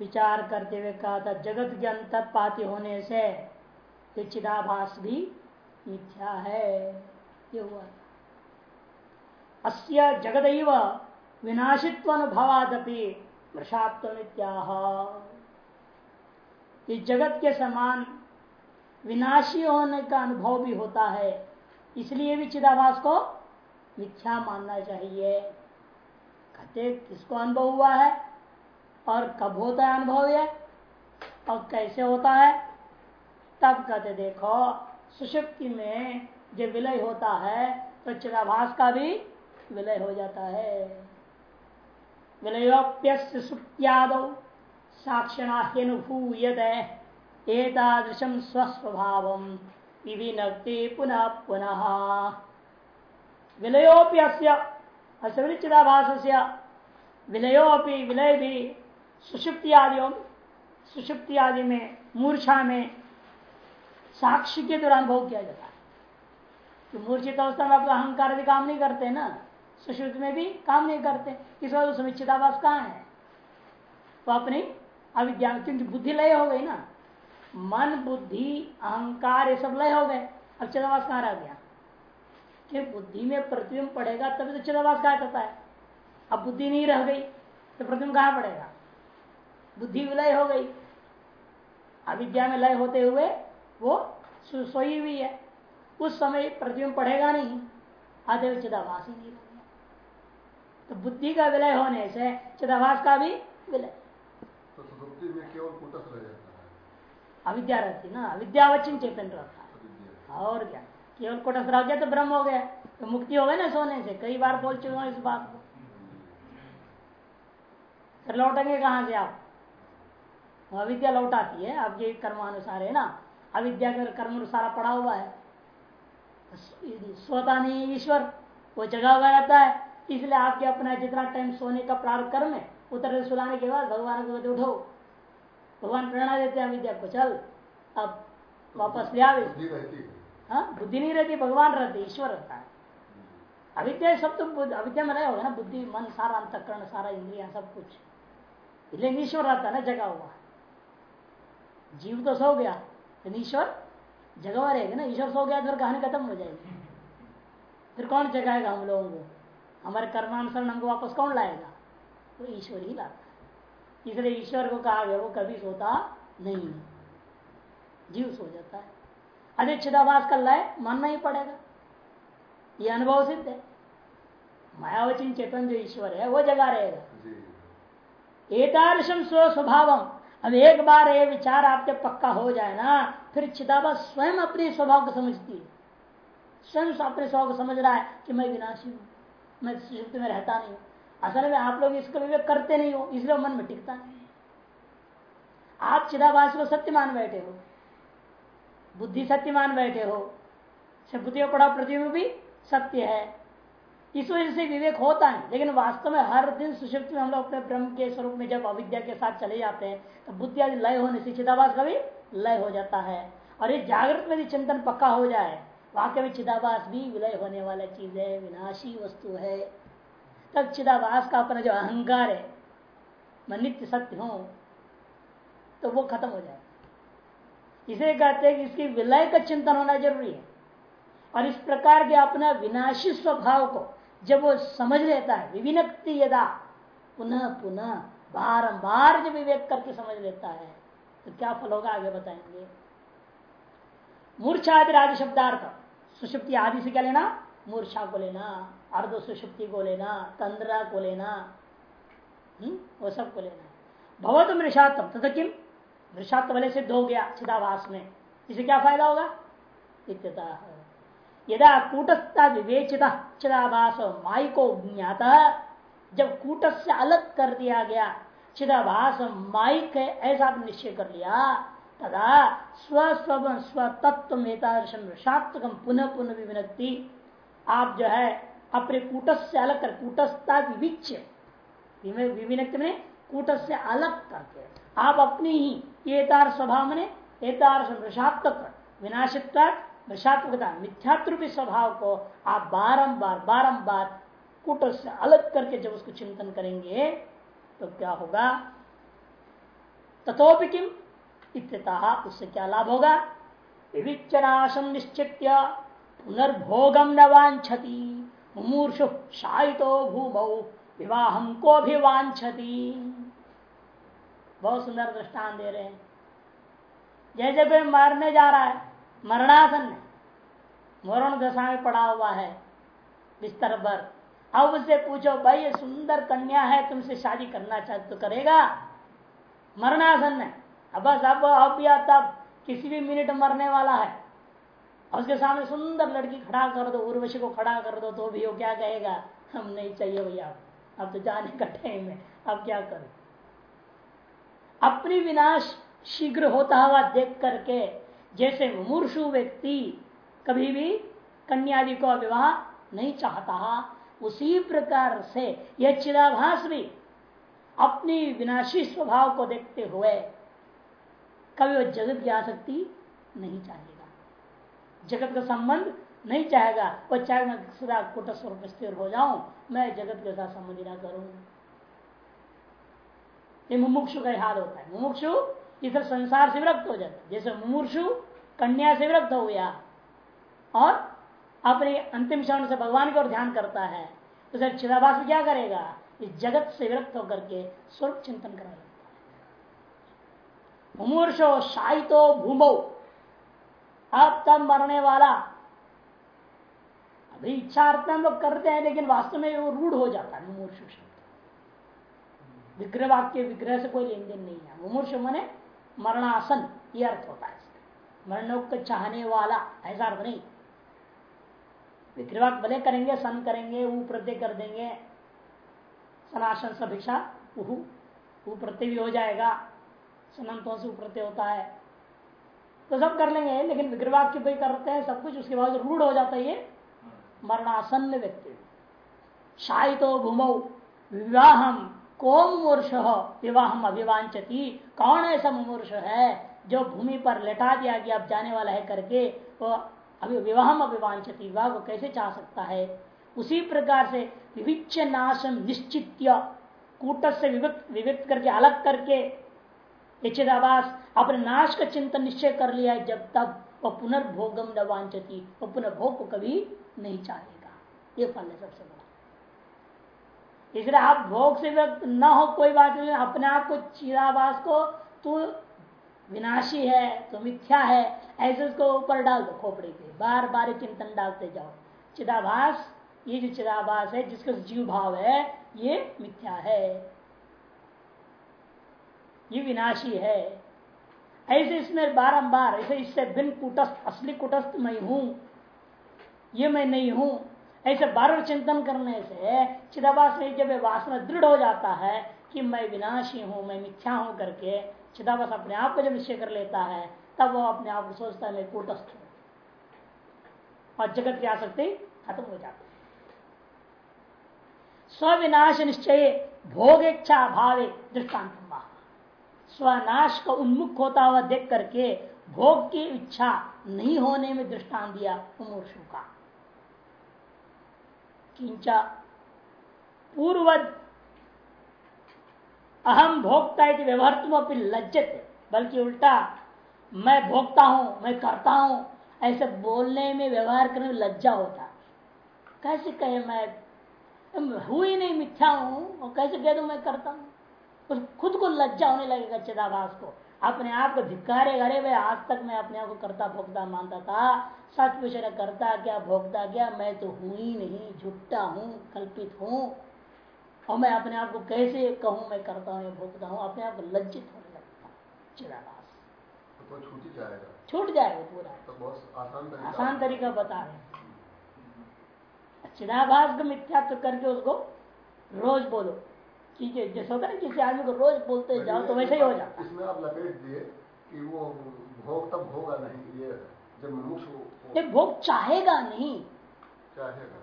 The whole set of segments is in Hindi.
विचार करते हुए कहा था, जगत के अंत पाती होने से ये चिदाभास भी मिथ्या है। ये हुआ। अस्य जगद विनाशित्व अनुभवादपि वृषात्व इस जगत के समान विनाशी होने का अनुभव भी होता है, इसलिए भी चिदाभास को मिथ्या मानना चाहिए। कहते किसको अनुभव हुआ है? और कब होता है अनुभव ये और कैसे होता है? तब कहते, देखो, सुषुप्ति में जब विलय होता है तो चिदाभास का भी विलय हो जाता है। विलयोप्य स्वस्वभाव पुनः पुनः। विलयोप्य चिदाभास विलयोपि विलय भी सुषुप्ति आदि सुषुप्ति आदि में, मूर्छा में साक्षी के द्वारा अनुभव किया जाता है। तो मूर्छित अवस्था में अपना अहंकार भी काम नहीं करते ना सुश्रुति में भी काम नहीं करते। इस वजह समिच्छितावास कहाँ है? वो तो अपनी अविद्या क्योंकि बुद्धि लय हो गई ना। मन, बुद्धि, अहंकार ये सब लय हो गए। अब चिदावास कहाँ रह गया? कि बुद्धि में प्रतिबिंब पड़ेगा तभी तो चिदावास कहा जाता है। अब बुद्धि नहीं रह गई तो प्रतिबिंब कहाँ पड़ेगा? बुद्धि विलय हो गई। अविद्या में लय होते हुए वो सोई हुई है। उस समय प्रतिबिंब पढ़ेगा नहीं। आधे चिदाभास ही नहीं तो बुद्धि का विलय होने से चिदाभास का भी विलय। तो में केवल कुटस रह जाता है। अविद्या रहती ना। अविद्यावचन चेतन रहता है। और क्या? केवल कुटस रह गया तो ब्रह्म हो गया। तो मुक्ति हो गई ना सोने से। कई बार बोल चुके हूँ इस बात को। फिर लौटेंगे कहाँ से आप? अविद्या लौटाती है आपके कर्मानुसार है ना? अविद्या का कर्मानुसार पड़ा हुआ है। सोता नहीं ईश्वर वो जगह हुआ रहता है। इसलिए आपके अपना जितना टाइम सोने का प्रारंभ कर्म है उतर सुलाने के बाद भगवान को उठो। भगवान प्रेरणा देते हैं अविद्या को चल अब वापस ले आवे। हाँ। बुद्धि नहीं रहती भगवान रहते ईश्वर रहता है। अविद्या सब तो अविद्या में रहे होगा ना बुद्धि मन सारा अंतकरण सारा इंद्रिया सब कुछ। इसलिए ईश्वर रहता है ना जगा हुआ। जीव तो सो गया लेकिन ईश्वर जगह रहेगा ना ईश्वर सो गया तो फिर कहानी खत्म हो जाएगी। फिर कौन जगाएगा हम लोगों को? हमारे कर्मानुसार हमको वापस कौन लाएगा? तो ईश्वर ही लाता है। इसलिए ईश्वर को कहा गया वो कभी सोता नहीं है। जीव सो जाता है। अधिक चिदाभास कर लाए मानना ही पड़ेगा। ये अनुभव सिद्ध है। मायावचन चेतन जो ईश्वर है वो जगा रहेगा। एकादशम स्व स्वभाव। अब एक बार ये विचार आपके पक्का हो जाए ना, फिर चिताबा स्वयं अपने स्वभाव को समझती है। स्वयं अपने स्वभाव को समझ रहा है कि मैं विनाशी हूँ, मैं सुषुप्ति में रहता नहीं असल में आप लोग इसको विवेक करते नहीं हो, इसलिए मन में टिकता नहीं आप चिदाभास को सत्य मान बैठे हो, बुद्धि सत्य मान बैठे हो बुद्धि पढ़ा प्रतिबिंब भी सत्य है। इस वजह से विवेक होता है। लेकिन वास्तव में हर दिन सुषुप्त में हम लोग अपने ब्रह्म के स्वरूप में जब अविद्या के साथ चले जाते हैं तो बुद्धि आदि लय होने से चिदाभास का भी लय हो जाता है। और ये जागृत में भी चिंतन पक्का हो जाए, वाक्य में चिदाभास भी विलय होने वाला चीज़ है, विनाशी वस्तु है। तब चिदाभास का अपना जो अहंकार है, मैं नित्य सत्य हूँ तो वो खत्म हो जाए। इसे कहते हैं कि इसकी विलय का चिंतन होना ज़रूरी है। और इस प्रकार के अपना विनाशी स्वभाव को जब वो समझ लेता है, विविनक्ति यदा, पुनः पुनः, बारंबार जब विवेक करके समझ लेता है तो क्या फल होगा आगे बताएँगे। मूर्छा आदि आदि शब्दार्थ, सुषुप्ति आदि से क्या लेना? मूर्छा को लेना, अर्ध सुषुप्ति को लेना, तंद्रा को लेना हम्म वो सबको लेना भगवत मृषात्म तथा किम? मृषात्म वाले सिद्ध हो गया, चिदाभास में। इसे क्या फ़ायदा होगा? इत्यता यदा कूटस्था विवेचिता, चिदाभास माई को ज्ञात। जब कूट से अलग कर दिया गया, चिदाभास माइक ऐसा निश्चय कर लिया। तदा स्वस्व स्वतत्व सात्वकम पुनः पुनः विविनक्ति। आप जो है, अपने कूटस से अलग कर, कूटस्था विविच विविनक्ति में कूटस से अलग करके। आप अपनी ही एतार स्वभाव में, एतार वृषात्मक वृषात्मकता मिथ्यात्रूपी स्वभाव को आप बारंबार बारंबार कूट से अलग करके जब उसको चिंतन करेंगे तो क्या होगा? तथोपि किम इत्यतः उससे क्या लाभ होगा? विविचनाशम निश्चित पुनर्भोगम न वांछति मुमूर्षु शायितो भूमौ, विवाह को भी वांछति बहुत सुंदर दृष्टान दे रहे हैं। जैसे कोई मरने जा रहा है। मरणासन में मरण दशा में पड़ा हुआ है बिस्तर पर। अब उससे पूछो, भाई, ये सुंदर कन्या है, तुमसे शादी करना चाहते तो करेगा। मरणासन है। अब बस, अब अब या तब किसी भी मिनट मरने वाला है। उसके सामने सुंदर लड़की खड़ा कर दो, उर्वशी को खड़ा कर दो तो भी वो क्या कहेगा? हम नहीं चाहिए भैया, अब तो जाने का टाइम है, अब क्या करो? अपनी विनाश शीघ्र होता हुआ देख करके जैसे मूर्षु व्यक्ति कभी भी कन्यादि को विवाह नहीं चाहता, उसी प्रकार से यह चिदाभास भी अपनी विनाशी स्वभाव को देखते हुए कभी वह जगत की आसक्ति नहीं चाहेगा। जगत का संबंध नहीं चाहेगा, वह चाहे मैं सदा कुट स्वरूप स्थिर हो जाऊँ, मैं जगत के साथ संबंध ना करूँ। मुमुक्षु का हाल होता है। मुमुक्षु इधर संसार से विरक्त हो जाता जैसे मुमूर्षु कन्या से विरक्त हो गया और अपने अंतिम क्षण से भगवान की ओर ध्यान करता है तो सर चिदाभास क्या करेगा? इस जगत से विरक्त होकर के स्वरूप चिंतन करा लगता है। मुमूर्षो शायितो, भूमो, अब तब मरने वाला। अभी इच्छा अर्थ हम लोग करते हैं, लेकिन वास्तव में वो रूढ़ हो जाता है मुमूर्षु विग्रह वाक्य, विग्रह से कोई लेन देन नहीं है। मुमूर्षु मने मरणासन ये अर्थ होता है मरणों को चाहने वाला ऐसा अर्थ नहीं। विग्रह भले करेंगे सन करेंगे ऊ प्रत्यय कर देंगे सनाशन सभिक्षा उहू ऊ प्रत्यय भी हो जाएगा सनंतों से प्रत्यय होता है। तो सब कर लेंगे लेकिन विग्रह के भाई करते हैं सब कुछ उसके बाद रूढ़ हो जाता है ये मरणासन व्यक्ति। शायितो भूमौ विवाह कोम मूर्ष विवाह अभिवांचती कौन ऐसा मुमूर्ष है जो भूमि पर लेटा दिया गया अब जाने वाला है करके वो अभी विवाह अभिवांचती विवाह को कैसे चाह सकता है? उसी प्रकार से विविच नाशम निश्चित कूट से विविक्त विविक्त करके, अलग करके इच्छिदावास अपने नाश का चिंतन निश्चय कर लिया है, जब तक वह पुनर्भोगम न वांचती वह पुनर्भोग को कभी नहीं चाहेगा। ये फल है सबसे बड़ा। इसलिए आप भोग से व्यक्त न हो, कोई बात नहीं। अपने आप को चिरावास को, तू विनाशी है तो मिथ्या है। ऐसे उसको ऊपर डाल दो खोपड़ी के बार बार चिंतन डालते जाओ। चिदाभास ये जो चिदाभास है, जिसका जीव भाव है, ये मिथ्या है। ये विनाशी है। ऐसे इसमें बारंबार, ऐसे इससे भिन्न कुटस्थ, असली कुटस्थ मैं हूँ। ये मैं नहीं हूँ। ऐसे बार बार चिंतन करने से चिदाभास में जब वासना दृढ़ हो जाता है कि मैं विनाशी हूँ, मैं मिथ्या हूँ करके, चिदाभास अपने आप को जब निश्चय कर लेता है, तब वो अपने आप को सोचता है, मैं कूटस्थ हूँ। और जगत की आसक्ति खत्म हो जाती है। स्विनाश निश्चय भोग इच्छा भावे दृष्टांत स्वनाश का उन्मुख होता हुआ देख करके भोग की इच्छा नहीं होने में दृष्टांत दिया मुमूर्षु का। किंचा। पूर्वद अहम भोक्ता व्यवहार, तुम अपनी लज्जत, बल्कि उल्टा, मैं भोगता हूँ, मैं करता हूँ, ऐसे बोलने में व्यवहार करने में लज्जा होता। कैसे कहे मैं? हुई नहीं, मिथ्या हूँ, और कैसे कह दू मैं करता हूँ? खुद को लज्जा होने लगेगा चिदाभास को। अपने आप को धिकारे अरे भाई आज तक मैं अपने आप को करता भोगता मानता था। सच पूछ करता क्या भोगता क्या? मैं तो हूँ ही नहीं झुट्टा हूँ कल्पित हूँ। और मैं अपने आप को कैसे कहूँ मैं करता हूँ भोगता हूँ? अपने आप को लज्जित होने लगता हूँ तो छूट जाएगा। छूट जाएगा पूरा। तो बहुत आसान तरीका आसान तरीका बता रहे चिदाभास को मिथ्यात्व करके उसको रोज बोलो। कि जैसे होता है किसी आदमी को रोज बोलते जाओ तो वैसे ही हो जाता इसमें आप लपेट दिए कि वो भोग तब होगा नहीं ये जब मुमुक्ष ये भोग चाहेगा नहीं। चाहेगा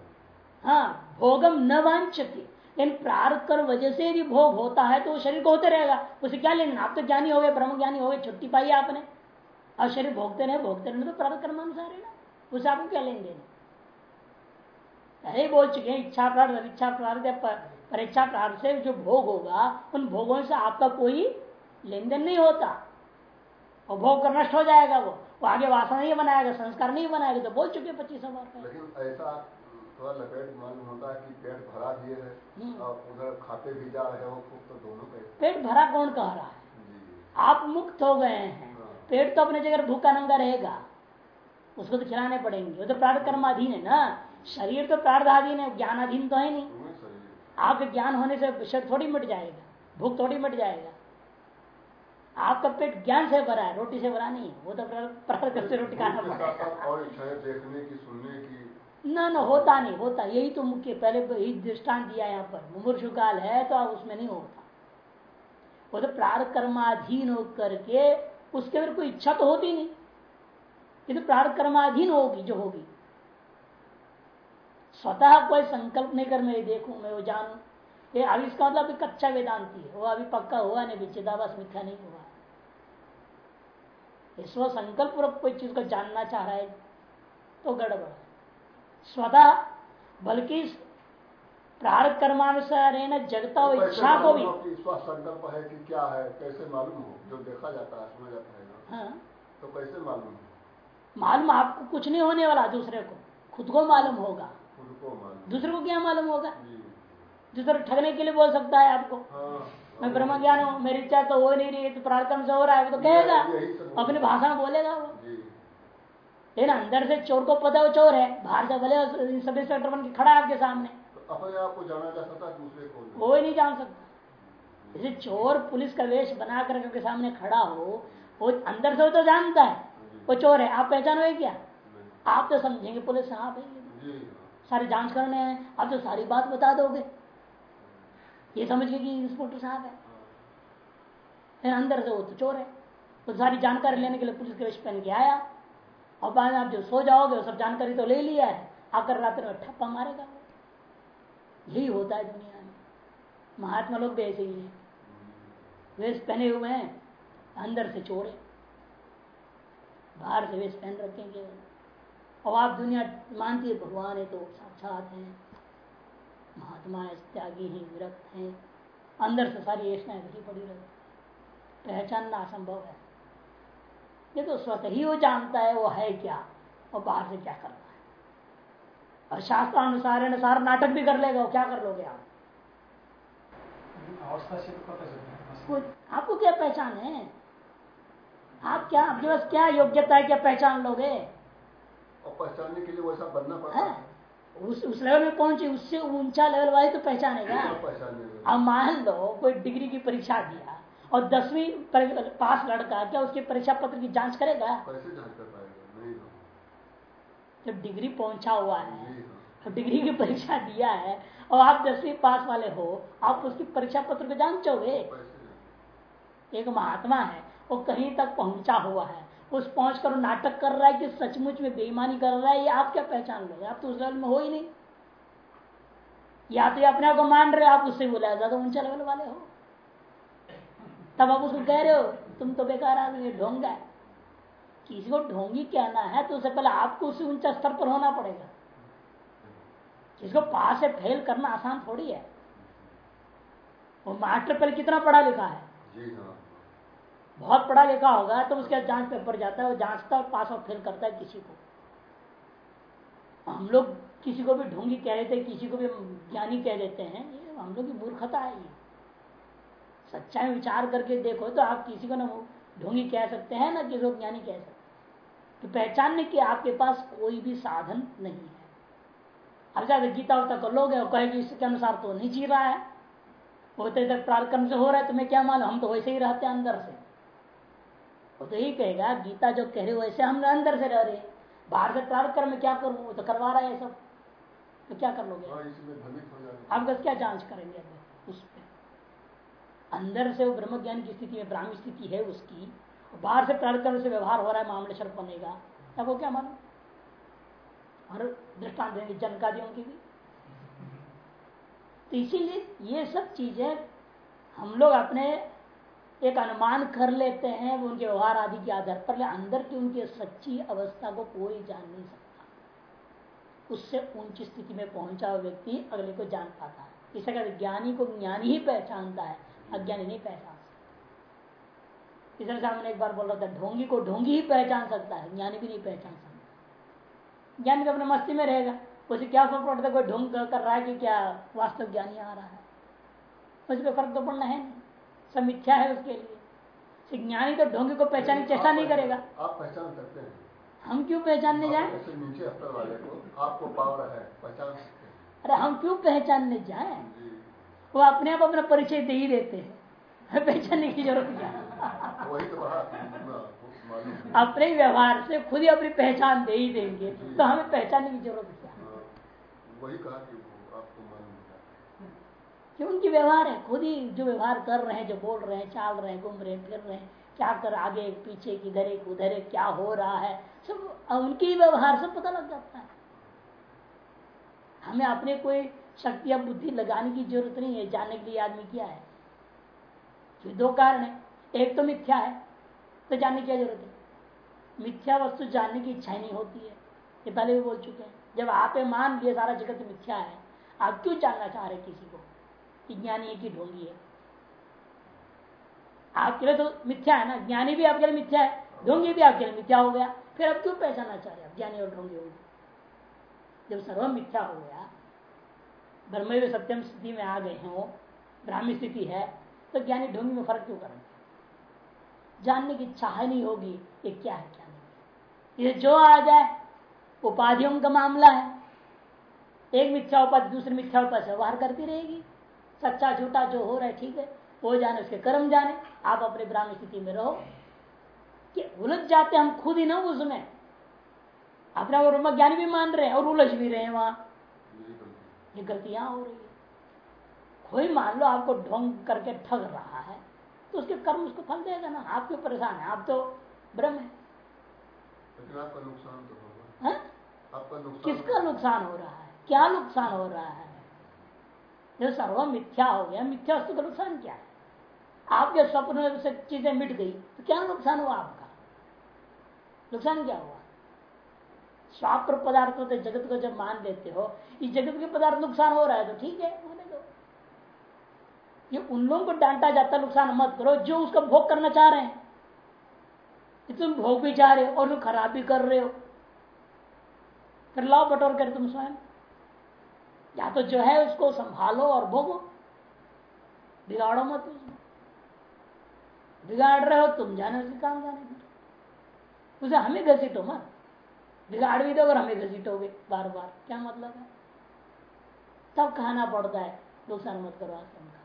हाँ भोगम न वांछती इन प्रार्थ कर वजह से यदि भोग होता है तो वो शरीर को होते रहेगा। उसे क्या लेना? आप तो ज्ञानी हो गए ब्रह्म ज्ञानी हो गए छुट्टी पाई आपने। और शरीर भोगते रहे भोगते रहे तो प्रार्थ कर्मानुसार है ना। उसे आपको क्या लेन देना पहले बोल चुके हैं इच्छा प्रार्थ इच्छा प्रार्थ परीक्षा प्रार्थ से जो भोग होगा उन भोगों से आपका कोई लेन देन नहीं होता। और भोग कर नष्ट हो जाएगा वो। वो आगे वासना नहीं बनाएगा संस्कार नहीं बनाएगा तो बोल चुके पच्चीस पहले। लेकिन ऐसा थोड़ा लपेट मालूम होता है कि पेट भरा भी है हम्म। और उधर खाते भी जा रहे हो खूब तो दोनों पेट भरा कौन कह रहा है? आप मुक्त हो गए हैं। हाँ। पेट तो अपने जगह भूखा नंगा रहेगा। उसको तो खिलाने पड़ेंगे। वो तो प्रार्थ कर्माधीन है ना। शरीर तो प्रार्थाधीन है ज्ञानाधीन तो है नहीं। आपके ज्ञान होने से शरीर थोड़ी मिट जाएगा भूख थोड़ी मिट जाएगा। आपका पेट ज्ञान से भरा है रोटी से भरा नहीं है वो तो प्रार्थ से रोटी खाना पड़ेगा। और इच्छाएँ देखने की सुनने की। ना ना होता नहीं होता यही तो मुख्य पहले यही दृष्टान दिया यहाँ पर। मुमूर्षु काल है तो उसमें नहीं होता। वो तो प्रार्थ कर्माधीन होकर के उसके अंदर कोई इच्छा तो होती नहीं। ये तो प्रार्थ कर्माधीन होगी जो होगी। स्वतः कोई संकल्प नहीं कर मैं देखूँ मैं वो जानू। ये अभी इसका मतलब अभी कच्चा वेदांति है वो अभी पक्का हुआ नहीं चिदावास मिथ्या नहीं हुआ। स्व संकल्प पूर्वक कोई चीज़ को जानना चाह रहा है तो गड़बड़ स्वतः बल्कि प्रार्थ कर्मानुसार है ना जगता हुआ इच्छा को भी संकल्प है कि क्या है? कैसे मालूम हो? जो देखा जाता है सुना जाता है। ना हाँ, तो कैसे मालूम मालूम आपको कुछ नहीं होने वाला दूसरे को। खुद को मालूम होगा। दूसरे को क्या मालूम होगा? दूसरे ठगने के लिए बोल सकता है आपको। हाँ मैं ब्रह्म ज्ञान हूँ मेरी इच्छा तो हो नहीं रही है तो प्रार्थना से हो रहा है तो कहेगा। अपनी भाषा में बोलेगा वो। लेकिन अंदर से चोर को पता है चोर है। बाहर से भले सब इंस्पेक्टर बन के खड़ा है आपके सामने। तो अपने आप को जाना जा सकता है दूसरे को। कोई नहीं जान सकता। जैसे चोर पुलिस का वेश बना कर आपके सामने खड़ा हो वो अंदर से वो तो जानता है वो चोर है। आप पहचानोगे क्या? आप तो समझेंगे पुलिस हाँ भाई जी सारी जाँच करने हैं, आप तो सारी बात बता दोगे। ये समझ के कि इंस्पेक्टर साहब है। अंदर से वो तो चोर है। वो तो सारी जानकारी लेने के लिए पुलिस के वेश पहन के आया। और बाद में आप जो सो जाओगे, वो सब जानकारी तो ले लिया है। आकर रात्रि में ठप्पा मारेगा। यही होता है दुनिया में। महात्मा लोग भी ऐसे ही है। वेश पहने हुए हैं, अंदर से चोर है। बाहर से वेश पहन रखेंगे और आप दुनिया मानती है भगवान है तो साक्षात है। महात्मा है त्यागी ही विरक्त है। अंदर से सारी ऐसाएँ भरी पड़ी रहती पहचानना असंभव है। ये तो स्वतः ही वो जानता है वो है क्या और बाहर से क्या करना है। और शास्त्रानुसार अनुसार नाटक भी कर लेगा वो क्या कर लोगे आप? तो आपको क्या पहचान है? आप क्या आपके पास क्या योग्यता है क्या पहचान लोगे? और पहचानने के लिए वैसा बनना पड़ता है। है। उस उस लेवल में पहुँचे उससे ऊँचा लेवल वाले तो पहचानेगा। अब मान लो कोई डिग्री की परीक्षा दिया और दसवीं पास लड़का क्या उसके परीक्षा पत्र की जाँच करेगा? कैसे जाँच कर पाएगा? नहीं जब डिग्री पहुँचा हुआ है। हाँ। डिग्री की परीक्षा दिया है और आप दसवीं पास वाले हो आप उसकी परीक्षा पत्र को जांचोगे? कैसे एक महात्मा है वो कहीं तक पहुँचा हुआ है। उस पहुँच कर नाटक कर रहा है कि सचमुच में बेईमानी कर रहा है, ये आप क्या पहचान लोगे आप तो उस लेवल में हो ही नहीं। या तो अपने आप को मान रहे हो, आप उससे बोला ज़्यादा ऊँचा लेवल वाले हो। तब आप उसको कह रहे हो, तुम तो बेकार आदमी ढोंगा है। किसी को ढोंगी कहना है तो उससे पहले आपको उससे ऊँचा स्तर पर होना पड़ेगा। किसको पास से फेल करना आसान थोड़ी है। वो मास्टर पहले कितना पढ़ा लिखा है? जी हाँ। बहुत पढ़ा लिखा होगा तो उसके जाँच पेपर जाता है, वो जांचता और पास और फेल करता है किसी को। हम लोग किसी को भी ढोंगी कह देते हैं किसी को भी ज्ञानी कह देते हैं, ये हम लोग की मूर्खता है ये। सच्चाई विचार करके देखो तो आप किसी को ना ढोंगी कह सकते हैं, ना किसी को ज्ञानी कह सकते तो पहचानने के आपके पास कोई भी साधन नहीं है। अब ज़्यादा गीता उता कर लोगे और कहेगी इसके अनुसार तो नहीं जी रहा है। होते तक प्रारकर्म से हो रहा है, तुम्हें क्या मालूम? हम तो वैसे ही रहते हैं अंदर से। वो तो यही कहेगा गीता जो कह रहे हो वैसे हम अंदर से रह रहे बाहर से प्रारकर्म में क्या करूँ? वो तो करवा रहा है सब। तो क्या कर लोगे? हाँ हो आप बस क्या जाँच करेंगे उस पर अंदर से वो ब्रह्म ज्ञान की स्थिति में ब्राह्मी स्थिति है उसकी। बाहर से प्रारकर्म से व्यवहार हो रहा है मामले शर्प बनेगा। आपको क्या मालूम? और दृष्टांत देंगे जनकादियों की भी। तो इसीलिए ये सब चीज़ें हम लोग अपने एक अनुमान कर लेते हैं, वो उनके व्यवहार आदि के आधार पर अंदर की उनकी सच्ची अवस्था को कोई जान नहीं सकता। उससे ऊँची स्थिति में पहुँचा हुआ व्यक्ति अगले को जान पाता है। इसे कहते ज्ञानी को ज्ञानी ही पहचानता है, अज्ञानी नहीं पहचान सकता। इसलिए एक बार बोल रहा था, ढोंगी को ढोंगी ही पहचान सकता है, ज्ञानी भी नहीं पहचान सकता। ज्ञानी तो अपने मस्ती में रहेगा, उसे क्या फ़र्क पड़ता है, कोई ढोंग कर रहा है कि क्या वास्तव ज्ञानी आ रहा है? उस पर फ़र्क तो पड़ना है नहीं। सब मिथ्या है उसके लिए। ज्ञानी तो ढोंगी को पहचान चेष्टा नहीं करेगा। आप पहचान सकते हैं। हम क्यों पहचानने जाए? नीचे स्तर वाले को आपको पावर है पहचान अरे हम क्यों पहचानने जाए? वो अपने आप अपना परिचय दे ही देते हैं। पहचानने की ज़रूरत क्या? वही तो अपने व्यवहार से खुद ही अपनी पहचान दे ही देंगे। तो हमें पहचानने की ज़रूरत क्या? हाँ, वही कहा कि उनकी व्यवहार है, खुद ही जो व्यवहार कर रहे हैं, जो बोल रहे हैं, चाल रहे हैं, घूम रहे हैं, फिर रहे हैं, क्या कर आगे, पीछे, किधर एक, उधर एक, क्या हो रहा है, सब उनकी व्यवहार से पता लग जाता है। हमें अपने कोई शक्ति या बुद्धि लगाने की ज़रूरत नहीं है जानने के लिए आदमी क्या है? कि दो कारण है। एक तो मिथ्या है तो जानने की ज़रूरत है? मिथ्या वस्तु जानने की इच्छा नहीं होती है। ये पहले भी बोल चुके हैं। जब आप मान लिए सारा जगत मिथ्या है, आप क्यों जानना चाह रहे किसी को? ज्ञानी की ढोंगी है। आपके लिए तो मिथ्या है ना? ज्ञानी भी आपके लिए मिथ्या है, ढोंगी भी आपके लिए मिथ्या हो गया। फिर आप क्यों पहचानना चाह रहे ज्ञानी और ढोंगी होगी जब सर्व मिथ्या हो गया, ब्रह्म सत्यम स्थिति में आ गए हैं वो, ब्राह्मी स्थिति है तो ज्ञानी ढोंगी में फ़र्क क्यों करेंगे जानने की चाह नहीं होगी, ये क्या है क्या नहीं ये जो आ जाए, उपाधियों का मामला है। एक मिथ्या उपाधि, दूसरी मिथ्या उपाधि व्यवहार करती रहेगी। सच्चा झूठा जो हो रहा है ठीक है वो जाने उसके कर्म जाने आप अपने ब्राह्मण स्थिति में रहो। कि उलझ जाते हम खुद ही ना उसमें। अपना वो ज्ञानी भी मान रहे हैं और उलझ भी रहे हैं वहाँ। ये गलतियाँ हो रही है। कोई मान लो आपको ढोंग करके ठग रहा है तो उसके कर्म उसको फल देगा ना। आप क्यों परेशान है? आप तो ब्रह्म है। आपका नुकसान तो होगा। हाँ? आपका नुकसान किसका नुकसान हो रहा है? क्या नुकसान हो रहा है? जो सर्व मिथ्या हो गया, मिथ्या वस्तु का नुकसान क्या है? आपके स्वप्न से चीज़ें मिट गई तो क्या नुकसान हुआ आपका? नुकसान क्या हुआ? स्वाप्र पदार्थ होते जगत को जब मान लेते हो, इस जगत के पदार्थ नुकसान हो रहा है तो ठीक है, होने दो। ये उन लोगों को डांटा जाता नुकसान मत करो, जो उसका भोग करना चाह रहे हैं। तुम भोग भी चाह रहे हो और तुम खराब भी कर रहे हो। फिर लाओ बटोर कर तुम स्वयं। या तो जो है उसको संभालो और भोगो। बिगाड़ो मत उसमें बिगाड़ रहे हो, तुम जाने उसके काम जाने उसे हमें घसीटो मत। बिगाड़ भी दो और हमें घसीटोगे बार बार क्या मतलब है? तब कहना पड़ता है, नुकसान मत करो आश्रम का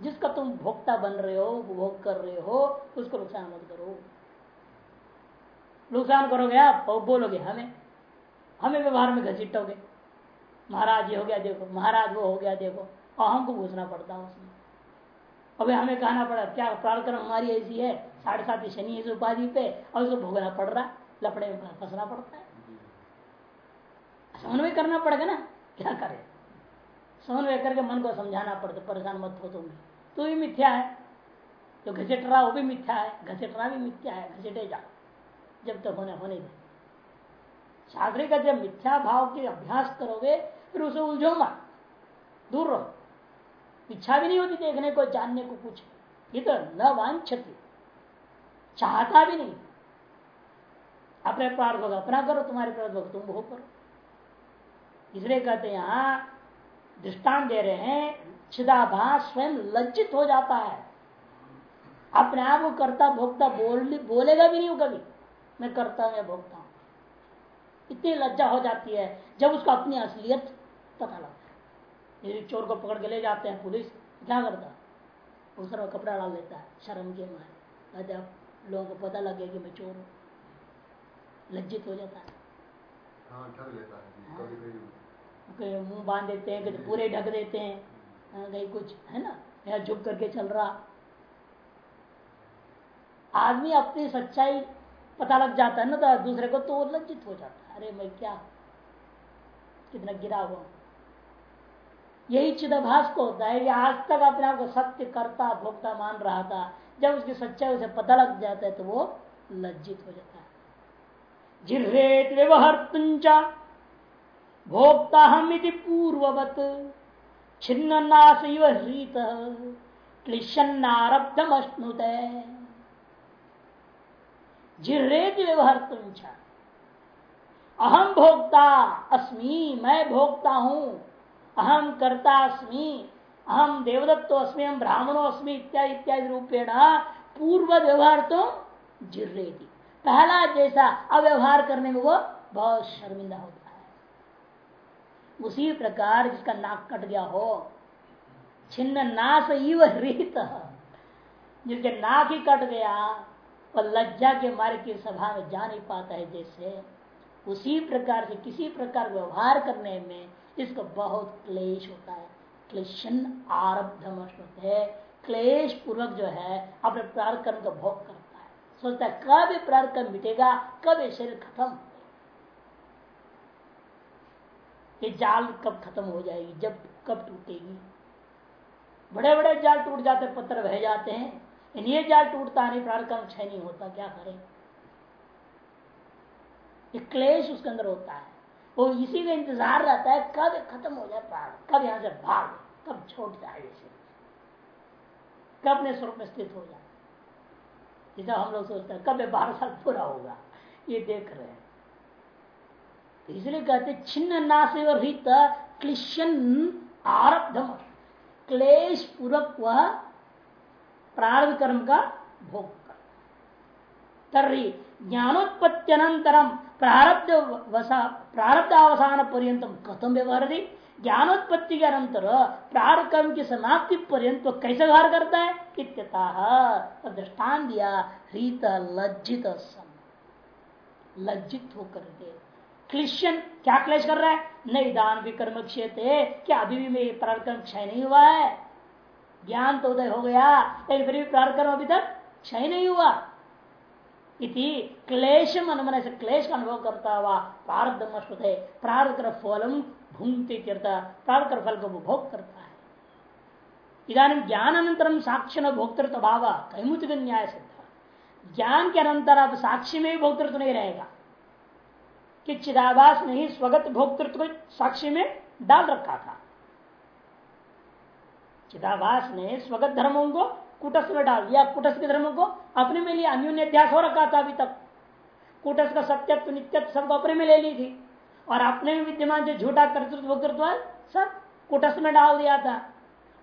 जिसका तुम भोक्ता बन रहे हो, उपभोग कर रहे हो, उसको नुकसान मत करो। नुकसान करोगे आप बोलोगे हमें। हमें व्यवहार में घसीटोगे। महाराज ये हो गया, देखो, महाराज वो हो गया, देखो। और हमको घुसना पड़ता है उसमें। अभी हमें कहना पड़ा, क्या प्रार्थना हमारी ऐसी है? साढ़े सात शनि इस उपाधि पे। और उसको भोगना पड़ रहा लपड़े में फंसना पड़ता है। समन्वय करना पड़ेगा ना, क्या करे? समन्वय करके मन को समझाना पड़ता परेशान मत हो तुम तो भी मिथ्या है। जो घसीट रहा, वो भी मिथ्या है। घसीटना भी मिथ्या है, घसीटे जा जब तक तो होने होने दे शास्त्री का जब मिथ्या भाव के अभ्यास करोगे, फिर उसे उलझो मत दूर रहो। इच्छा भी नहीं होती देखने को, जानने को कुछ। ये तो न वांछती। चाहता भी नहीं। अपने प्रार्थ अपना करो, तुम्हारे प्रार्थ तुम भोग करो। इसलिए कहते हैं यहाँ दृष्टान दे रहे हैं चिदाभास स्वयं लज्जित हो जाता है। अपने आप को करता भोगता बोल, बोलेगा भी नहीं कभी। मैं करता या भोगता इतनी लज्जा हो जाती है जब उसको अपनी असलियत पता लगता है। चोर को पकड़ के ले जाते हैं पुलिस। क्या करता है? उसका कपड़ा डाल लेता है शर्म के मारे। जब लोगों को पता लगे कि मैं चोर हूँ। लज्जित हो जाता है। हाँ, हाँ। मुँह बाँध देते हैं कि पूरे ढक देते हैं। हाँ, कहीं कुछ है ना? या झुक करके चल रहा। आदमी अपनी सच्चाई पता लग जाता है ना तो दूसरे को तो लज्जित हो जाता है। अरे मैं क्या? कितना गिरा हुआ यही चिदाभास को होता है आज तक अपने आप को सत्य करता भोक्ता मान रहा था। जब उसकी सच्चाई उसे पता लग जाता है तो वो लज्जित हो जाता है। जिर्रेत व्यवहार तुंचा भोक्ता हम पूर्ववत। छिन्न नाश रीत क्लिशन्नारब्धम अश्नुत जिरेत व्यवहार तुम अहम भोक्ता, अस्मि, मैं भोक्ता हूँ। अहम करता अस्मि अहम देवदत्तो अस्मि हम ब्राह्मणों अस्मि इत्यादि इत्यादि रूपेण पूर्व व्यवहार तो जिर्रेती। पहला जैसा अव्यवहार करने में वो बहुत शर्मिंदा होता है। उसी प्रकार जिसका नाक कट गया हो, छिन्न नाश इव रीत, जिसके नाक ही कट गया, वह लज्जा के मारे की सभा में जा नहीं पाता है जैसे उसी प्रकार से किसी प्रकार व्यवहार करने में इसको बहुत क्लेश होता है। क्लेशन आरब्ध है। क्लेश पूर्वक जो है, अपने प्रार कर्म का भोग करता है। सोचता है कब प्रार कर्म मिटेगा कब ये शरीर खत्म ये जाल कब खत्म हो जाएगी? जब कब टूटेगी? बड़े बड़े जाल टूट जाते पत्थर बह जाते हैं। ये जाल टूटता नहीं कर्म क्षय नहीं होता, क्या करें? ये क्लेश उसके अंदर होता है। वो इसी का इंतज़ार रहता है, कब खत्म हो जाए प्राण, कब यहाँ से भाग, कब छोड़ जाए इसे कब अपने स्वरूप में स्थित हो जाए। जैसा हम लोग सोचते हैं, कब ये बारह साल पूरा होगा, ये देख रहे हैं। तो इसलिए कहते छिन्न नाश रित क्लिशन आरब्धम। क्लेश पूर्वक वह प्रारंभ कर्म का भोग। तर्री ज्ञानोत्पत्त्यनंतरम प्रारब्ध प्रारब्ध अवसान पर्यत कथम व्यवहार दी ज्ञानोत्पत्ति के अनंतर प्रार कर्म की समाप्ति पर्यंत कैसे व्यवहार करता है इत्यतः दृष्टान दिया रीत लज्जित लज्जित होकर के क्लिशन क्या क्लेश कर रहा है? नहीं दान भी कर्म क्षेत्र क्या अभी भी मेरे प्रारकर्म क्षय नहीं हुआ है? ज्ञान तो उदय हो गया, लेकिन फिर भी प्रारकर्म अभी तक क्षय नहीं हुआ। इति क्लेश अनुमन से क्लेश का अनुभव करता हुआ प्रारब्ध है प्रारब्ध फलम भूंगते प्रारब्ध फल को उपभोग करता है इधानी ज्ञान अनंतरम साक्षी भोक्तृत्व भाव कैमुत न्याय सिद्ध। ज्ञान के अनंतर अब साक्षी में भी भोक्तृत्व नहीं रहेगा। कि चिदाभास ने ही स्वगत भोक्तृत्व को साक्षी में डाल रखा था चिदाभास ने स्वगत धर्मों को कुटस में डाल दिया। कुटस के धर्म को अपने में लिया अन्योन्य अध्यास हो रखा था अभी तक। कुटस का सत्यत्व, नित्यत्व सबको अपने में ले ली थी। और अपने में विद्यमान जो झूठा कर्तृत्व भोक्तृत्व सब कुटस में डाल दिया था।